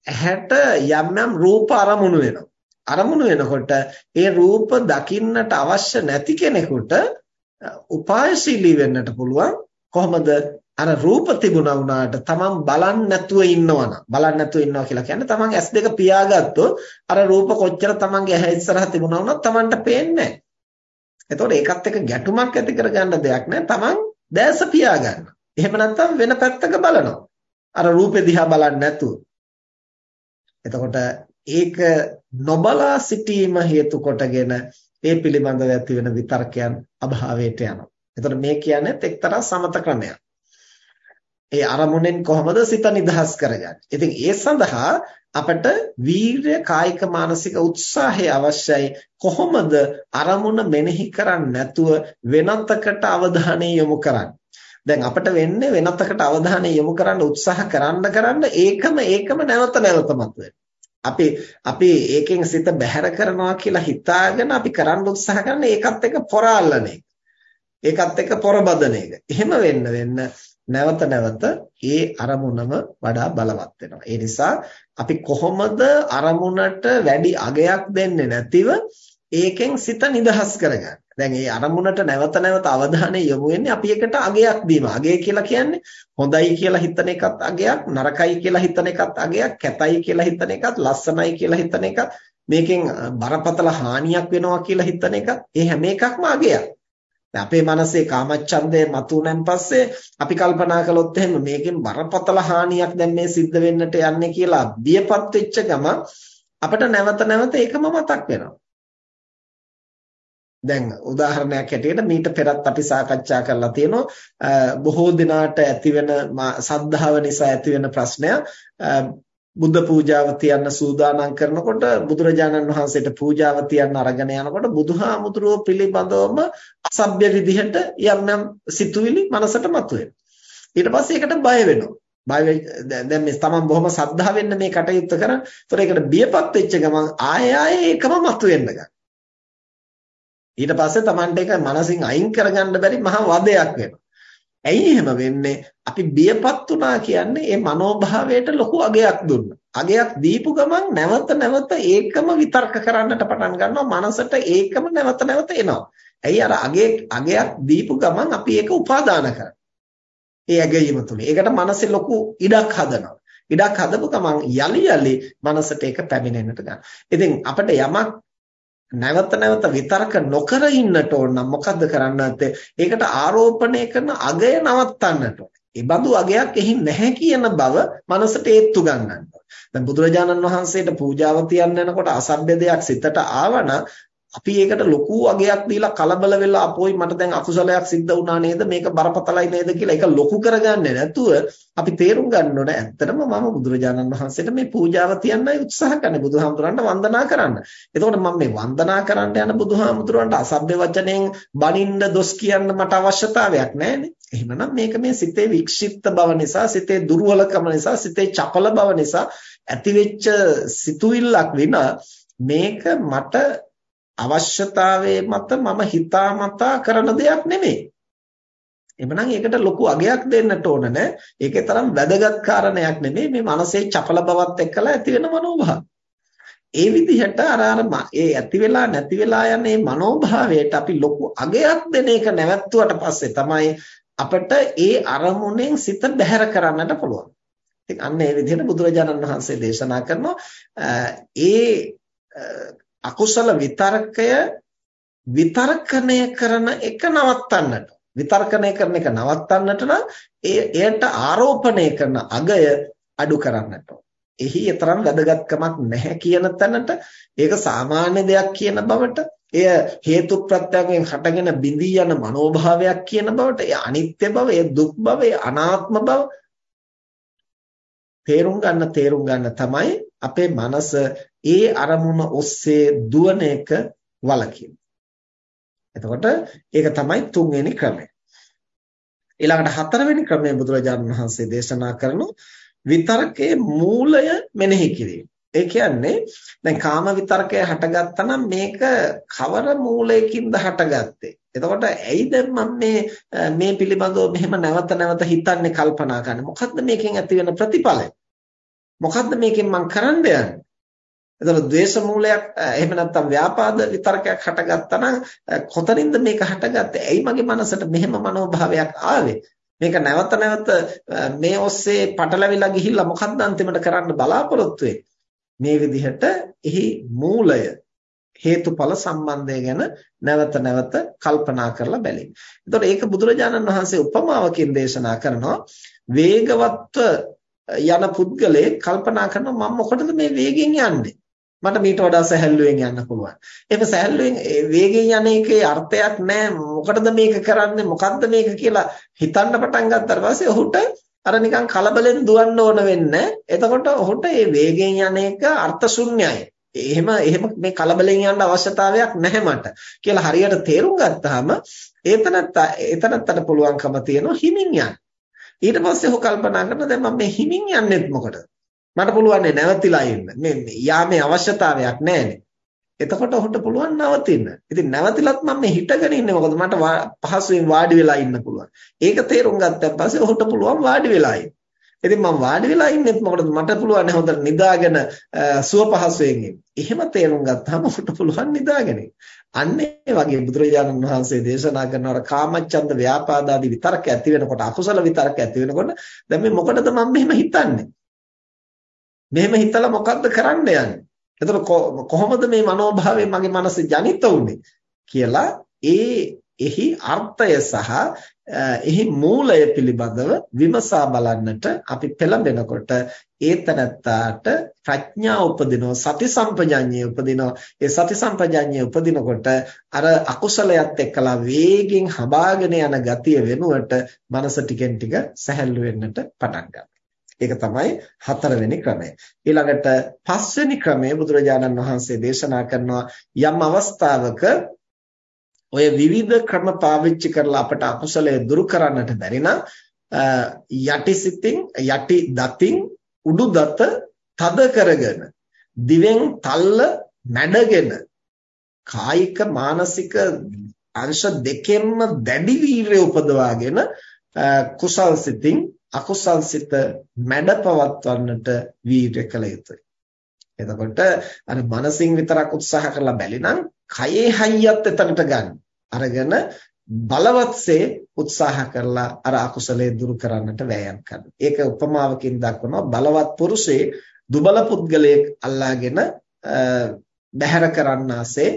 ඇහැට යම් යම් රූප අරමුණු වෙනවා. අරමුණු වෙනකොට ඒ රූප දකින්නට අවශ්‍ය නැති කෙනෙකුට උපායශීලී වෙන්නට පුළුවන් කොහොමද අර රූප තිබුණා වුණාට තමන් බලන්නේ නැතුව ඉන්නවනම් බලන්නේ නැතුව ඉන්නවා කියලා කියන්නේ තමන් S2 පියාගත්තොත් අර රූප කොච්චර තමන්ගේ ඇහැ ඉස්සරහ තිබුණා වුණත් තමන්ට පේන්නේ නැහැ. එතකොට ඒකත් එක්ක ගැටුමක් ඇති කරගන්න දෙයක් නැහැ. තමන් දැස පියාගන්න. එහෙම නැත්නම් වෙන පැත්තක බලනවා. අර රූපෙ දිහා බලන්නේ නැතුව. එතකොට ඒක නොබලා සිටීම හේතු කොටගෙන ඒ පිළිබඳව ඇති වෙන විතර්කයන් අභාවයට යනවා. එතකොට මේ කියන්නේ එක්තරා සමත ක්‍රමයක්. ඒ අරමුණෙන් කොහොමද සිත නිදහස් කරගන්නේ? ඉතින් ඒ සඳහා අපට වීර්ය කායික මානසික උත්සාහය අවශ්‍යයි. කොහොමද අරමුණ මෙනෙහි කරන්නේ නැතුව වෙනතකට අවධානය යොමු කරන්නේ? දැන් අපිට වෙන්නේ වෙනතකට අවධානය යොමු කරන්න උත්සාහ කරන්න කරන්න ඒකම ඒකම නැවත නැවත මතුවෙනවා. අපි අපි ඒකෙන් සිත බැහැර කරනවා කියලා හිතාගෙන අපි කරන්න උත්සාහ කරන ඒකත් එක්ක පොරාල්ලන එක. ඒකත් එක්ක පොරබදන එක. එහෙම වෙන්න වෙන්න නැවත නැවත ඒ අරමුණම වඩා බලවත් වෙනවා. ඒ නිසා අපි කොහොමද අරමුණට වැඩි අගයක් දෙන්නේ නැතිව ඒකෙන් සිත නිදහස් කරගන්නේ. දැන් මේ අරමුණට නැවත නැවත අවධානය යොමු වෙන්නේ අපි එකට අගයක් දීම. අගය කියලා කියන්නේ හොඳයි කියලා හිතන එකත් අගයක්, නරකයි කියලා හිතන එකත් අගයක්, කැතයි කියලා හිතන එකත්, ලස්සනයි කියලා හිතන එකත්, මේකෙන් බරපතල හානියක් වෙනවා කියලා හිතන එකත්, මේ හැම එකක්ම අගයක්. අපේ මනසේ කාමච්ඡන්දය මතුවෙනන් පස්සේ අපි කල්පනා කළොත් එහෙම මේකෙන් බරපතල හානියක් දැන් මේ සිද්ධ වෙන්නට යන්නේ කියලා බියපත් වෙච්ච ගම අපිට නැවත නැවත ඒකම මතක් වෙනවා. දැන් උදාහරණයක් හැටියට මීට පෙරත් අපි සාකච්ඡා කරලා තියෙනවා බොහෝ දිනාට ඇතිවෙන සද්ධාව නිසා ඇතිවෙන ප්‍රශ්නය බුද්ධ පූජාව තියන්න සූදානම් කරනකොට බුදුරජාණන් වහන්සේට පූජාව තියන්න අරගෙන යනකොට බුදුහාමුදුරුවෝ පිළිබඳවම අසභ්‍ය විදිහට යම් යම් සිතුවිලි මනසට මතුවෙනවා. ඊට පස්සේ ඒකට බය වෙනවා. බය දැන් මේ තමන් බොහොම සද්ධාවෙන්න මේ කටයුත්ත කරා. ඒතර ඒකට බියපත් වෙච්ච ගමන් ආය ආය ඒකම මතුවෙන්න ගන්නවා. ඊට පස්සේ Tamante එක මනසින් අයින් කරගන්න බැරි මහා වදයක් වෙනවා. ඇයි එහෙම වෙන්නේ? අපි බියපත් වුණා කියන්නේ ඒ මනෝභාවයට ලොකු අගයක් දුන්නා. අගයක් දීපු ගමන් නැවත නැවත ඒකම විතර්ක කරන්නට පටන් ගන්නවා. මනසට ඒකම නැවත නැවත එනවා. ඇයි අර අගයක් අගයක් දීපු ගමන් අපි ඒක උපාදාන කරනවා. ඒ ඇගීම තුනේ. ඒකට මනසේ ලොකු ඉඩක් හදනවා. ඉඩක් හදපු ගමන් යලි යලි මනසට ඒක පැමිණෙන්නට ගන්නවා. ඉතින් අපිට යමක් නැවත නැවත විතර්ක නොකර ඉන්නට ඕන නම් මොකද්ද කරන්න නැත්තේ? ඒකට ආරෝපණය කරන අගය නවත්තන්නට ඕන. ඒ බඳු අගයක් එහි නැහැ කියන බව මනසට ඒත්තු ගන්නන්න. දැන් බුදුරජාණන් වහන්සේට පූජාව තියන්න යනකොට අසභ්‍ය දෙයක් සිතට ආවනම් අපි ඒකට ලොකු අගයක් දීලා කලබල වෙලා අපෝයි මට දැන් අකුසලයක් සිද්ධ වුණා නේද මේක බරපතලයි නේද කියලා ඒක ලොකු කරගන්නේ නැතුව අපි තේරුම් ගන්න ඕනේ ඇත්තටම මම බුදුරජාණන් වහන්සේට මේ පූජාව තියන්නයි උත්සාහ කරන්නේ බුදුහාමුදුරන්ට වන්දනා කරන්න. එතකොට මම මේ වන්දනා කරන්න යන බුදුහාමුදුරන්ට අසභ්‍ය වචනෙන් බනින්න දොස් කියන්න මට අවශ්‍යතාවයක් නැහැනේ. එහෙමනම් මේක මේ සිතේ වික්ෂිප්ත බව නිසා සිතේ දුර්වලකම නිසා සිතේ චපල බව නිසා ඇතිවෙච්ච සිතුවිල්ලක් විනා මේක මට අවශ්‍යතාවයේ මත මම හිතාමතා කරන දෙයක් නෙමෙයි. එමනම් ඒකට ලොකු අගයක් දෙන්නට ඕන නෑ. ඒකේ තරම් වැදගත් කාරණයක් නෙමෙයි මේ මනසේ චපල බවත් එක්කලා ඇති වෙන මනෝභාව. ඒ විදිහට අර අර ඒ ඇති වෙලා නැති වෙලා යන මේ මනෝභාවයට අපි ලොකු අගයක් දෙන එක නැවැත්තුවට පස්සේ තමයි අපිට ඒ අරමුණෙන් සිත බැහැර කරන්නට පුළුවන්. ඉතින් අන්න ඒ විදිහට බුදුරජාණන් වහන්සේ දේශනා කරනවා ඒ අකුසල විතර්කය විතර්කණය කරන එක නවත්තන්නට. විතර්කණය කරන එක නවත්තන්නට නම් එයට ආරෝපණය කරන අගය අඩු කරන්නට. එහි තරම් වැදගත්කමක් නැහැ කියන තැනට ඒක සාමාන්‍ය දෙයක් කියන බවට එය හේතු ප්‍රත්‍යයෙන් හටගෙන බිඳී යන මනෝභාවයක් කියන බවට එය අනිත්‍ය බව එය දුක් බව එය අනාත්ම බව තේරුම් ගන්න තේරුම් ගන්න තමයි අපේ මනස ඒ අරමුණ ඔස්සේ දුවන එක වලකින්නේ. එතකොට ඒක තමයි තුන්වෙනි ක්‍රමය. ඊළඟට හතරවෙනි ක්‍රමය බුදුරජාණන් වහන්සේ දේශනා කරන විතරකයේ මූලය මෙනෙහි කිරීම. ඒ කියන්නේ දැන් කාම විතරකය හටගත්තා නම් මේක කවර මූලයකින්ද හටගත්තේ? එතකොට ඇයි දැන් මම මේ මේ පිළිබඳව මෙහෙම නැවත නැවත හිතන්නේ කල්පනා කරන්නේ? මොකද්ද මේකෙන් ඇති වෙන ප්‍රතිඵලය? මොකද්ද මේකෙන් මම කරන්න යන්නේ? එතකොට ද්වේෂ මූලයක් එහෙම නැත්නම් ව්‍යාපාද විතරකයක් හටගත්තා නම් කොතනින්ද මේක හටගත්තේ? ඇයි මගේ මනසට මෙහෙම මනෝභාවයක් ආවේ? මේක නැවත නැවත මේ ඔස්සේ පටලවිලා ගිහිල්ලා මොකක්ද අන්තිමට කරන්න බලාපොරොත්තු වෙන්නේ? මේ විදිහට එහි මූලය හේතුඵල සම්බන්ධය ගැන නැවත නැවත කල්පනා කරලා බැලීම. එතකොට ඒක බුදුරජාණන් වහන්සේ උපමාවකින් දේශනා කරනවා වේගවත්ව යන පුද්ගලයෙක් කල්පනා කරනවා මම මොකටද මේ වේගෙන් යන්නේ? මට මීට වඩා සැහැල්ලුවෙන් යන්න පුළුවන්. එහෙම සැහැල්ලුවෙන් වේගෙන් යන එකේ අර්ථයක් නැහැ. මොකටද මේක කරන්නේ? මොකද්ද මේක කියලා හිතන්න පටන් ගත්තාට පස්සේ ඔහුට අර නිකන් කලබලෙන් දුවන්න ඕන වෙන්නේ. එතකොට ඔහුට මේ වේගෙන් යන එක අර්ථ ශුන්‍යයි. එහෙම එහෙම මේ කලබලෙන් යන්න අවශ්‍යතාවයක් නැහැ මට කියලා හරියට තේරුම් ගත්තාම ඒතනත්ත ඒතනත්තට පුළුවන්කම තියෙනවා හිමින් යන්න. ඊට පස්සේ ඔහු කල්පනා කරනවා දැන් මම මේ හිමින් යන්නේත් මොකටද? මට පුළුවන් නැවතිලා ඉන්න. මේ යාමේ අවශ්‍යතාවයක් නැහැනේ. එතකොට ඔහුට පුළුවන් නවතින්න. ඉතින් නැවතිලත් මම මේ හිටගෙන ඉන්නේ මොකද මට පහසුවෙන් වාඩි වෙලා ඉන්න පුළුවන්. ඒක තේරුම් ගත්තන් පස්සේ ඔහුට පුළුවන් වාඩි වෙලා ඉන්න. ඉතින් මම වාඩි වෙලා ඉන්නෙත් මොකටද මට පුළුවන් හොඳට නිදාගෙන සුව පහසුවෙන් ඉන්න. එහෙම තේරුම් ගත්තාම ඔහුට පුළුවන් නිදාගෙන ඉන්න. අන්න ඒ වගේ බුදුරජාණන් වහන්සේ දේශනා කරන අර කාමච්ඡන්ද ව්‍යාපාදාදී විතරක ඇති වෙනකොට අකුසල විතරක ඇති වෙනකොට දැන් මේ මොකටද මම මෙහෙම හිතන්නේ? මෙහෙම හිතලා මොකද්ද කරන්න යන්නේ? එතකොට කොහොමද මේ මනෝභාවය මගේ මනසේ ජනිත වුනේ කියලා ඒ එහි අර්ථය සහ එහි මූලය පිළිබඳව විමසා බලන්නට අපි පෙළඹෙනකොට ඒතනත්තාට ප්‍රඥා උපදිනවා සති සම්පජඤ්ඤය උපදිනවා ඒ සති සම්පජඤ්ඤය උපදිනකොට අර අකුසලයත් එක්කලා වේගෙන් හබාගෙන යන ගතිය වෙනුවට මනස ටිකෙන් ටික සැහැල්ලු වෙන්නට පටන් ගන්නවා ඒක තමයි හතරවෙනි ක්‍රමය. ඊළඟට පස්වෙනි ක්‍රමය බුදුරජාණන් වහන්සේ දේශනා කරනවා යම් අවස්ථාවක ඔය විවිධ ක්‍රම පාවිච්චි කරලා අපට අකුසලය දුරු කරන්නට බැරි නම් යටිසිතින් යටි දතින් උඩු දත තද කරගෙන දිවෙන් තල්ල මැඩගෙන කායික මානසික අංශ දෙකෙන්ම දැඩි වීරිය උපදවාගෙන කුසල් සිතින් අකුසල් සිත මැඩපවත්වන්නට වීර්ය කළ යුතුයි. එතකොට අර මනසින් විතරක් උත්සාහ කරලා බැලිනම් කයේ හයියත් එතනට ගන්න. අරගෙන බලවත්සේ උත්සාහ කරලා අර අකුසලයේ දුරු කරන්නට වෑයම් කරනවා. ඒක උපමාවකින් දක්වනවා බලවත් පුරුෂේ දුබල පුද්ගලයෙක් අල්ලාගෙන බැහැර කරන්නාසේ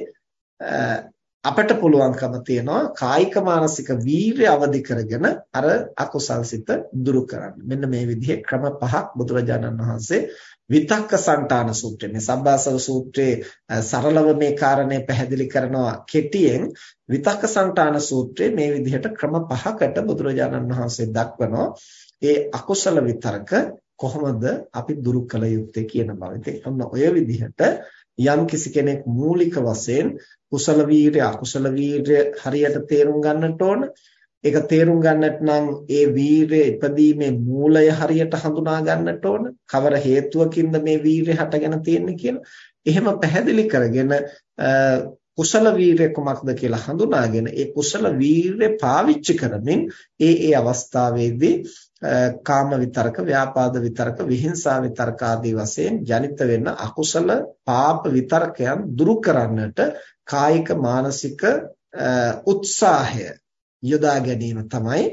අපට පුළුවන්කම තියනවා කායික මානසික වීර්ය අවදි කරගෙන අර අකුසල් සිත දුරු කරන්න. මෙන්න මේ විදිහේ ක්‍රම පහක් බුදුරජාණන් වහන්සේ විතක්ක සංඨාන සූත්‍රයේ මේ සබ්බාසව සූත්‍රයේ සරලව මේ කාරණේ පැහැදිලි කරනවා කෙටියෙන් විතක්ක සංඨාන සූත්‍රයේ මේ විදිහට ක්‍රම පහකට බුදුරජාණන් වහන්සේ දක්වනවා. ඒ අකුසල විතරක කොහොමද අපි දුරු කළ යුත්තේ කියන බව. ඉතින් ඔය විදිහට යම් කිසි කෙනෙක් මූලික වශයෙන් කුසල වීරය අකුසල වීරය හරියට තේරුම් ගන්නට ඕන. ඒක තේරුම් ගන්නට නම් ඒ වීරය ඉපදීමේ මූලය හරියට හඳුනා ගන්නට ඕන. කවර හේතුවකින්ද මේ වීරය හටගෙන තියෙන්නේ කියලා. එහෙම පැහැදිලි කරගෙන කුසල වීරය කොමක්ද කියලා හඳුනාගෙන ඒ කුසල වීරය පාවිච්චි කරමින් ඒ ඒ අවස්ථාවේදී කාම විතරක, ව්‍යාපාද විතරක, විහිංසා විතරක ආදී වශයෙන් ජනිත වෙන අකුසල පාප විතරකයන් දුරු කරන්නට කායික මානසික උත්සාහය යොදා ගැනීම තමයි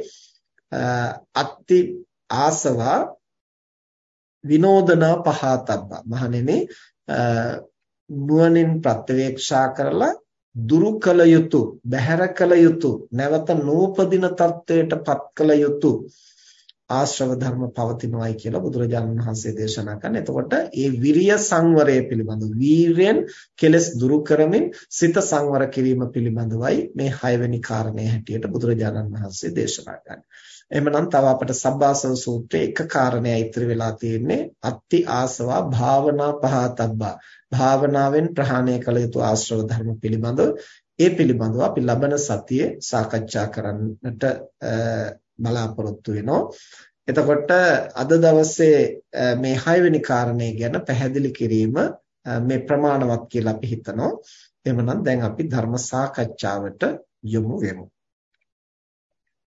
අත්ති ආසවා විනෝදනා පහතබ්බා මහණෙනි නුවණින් ප්‍රත්‍යවේක්ෂා කරලා දුරු කළ යුතු බැහැර කළ යුතු නැවත නූපදින තත්වයට පත් කළ යුතු ආශ්‍රව ධර්ම පවතිනවායි කියලා බුදුරජාණන් වහන්සේ දේශනා කරන. එතකොට ඒ විරිය සංවරය පිළිබඳ වීරයෙන් කෙලස් දුරු කරමින් සිත සංවර කිරීම පිළිබඳවයි මේ හයවෙනි කාරණය හැටියට බුදුරජාණන් වහන්සේ දේශනා කරන්නේ. එහෙමනම් තව අපට සබ්බාසව සූත්‍රයේ එක කාරණයක් ඉතිරි වෙලා තියෙන්නේ අත්ති ආසවා භාවනා පහතබ්බා. භාවනාවෙන් ප්‍රහාණය කළ යුතු ආශ්‍රව ධර්ම පිළිබඳව ඒ පිළිබඳව අපි ලබන සතියේ සාකච්ඡා කරන්නට බලාපොරොත්තු වෙනවා. එතකොට අද දවසේ මේ 6 වෙනි කාරණේ ගැන පැහැදිලි කිරීම මේ ප්‍රමාණවත් කියලා අපි හිතනවා. එහෙමනම් දැන් අපි ධර්ම සාකච්ඡාවට යොමු වෙමු.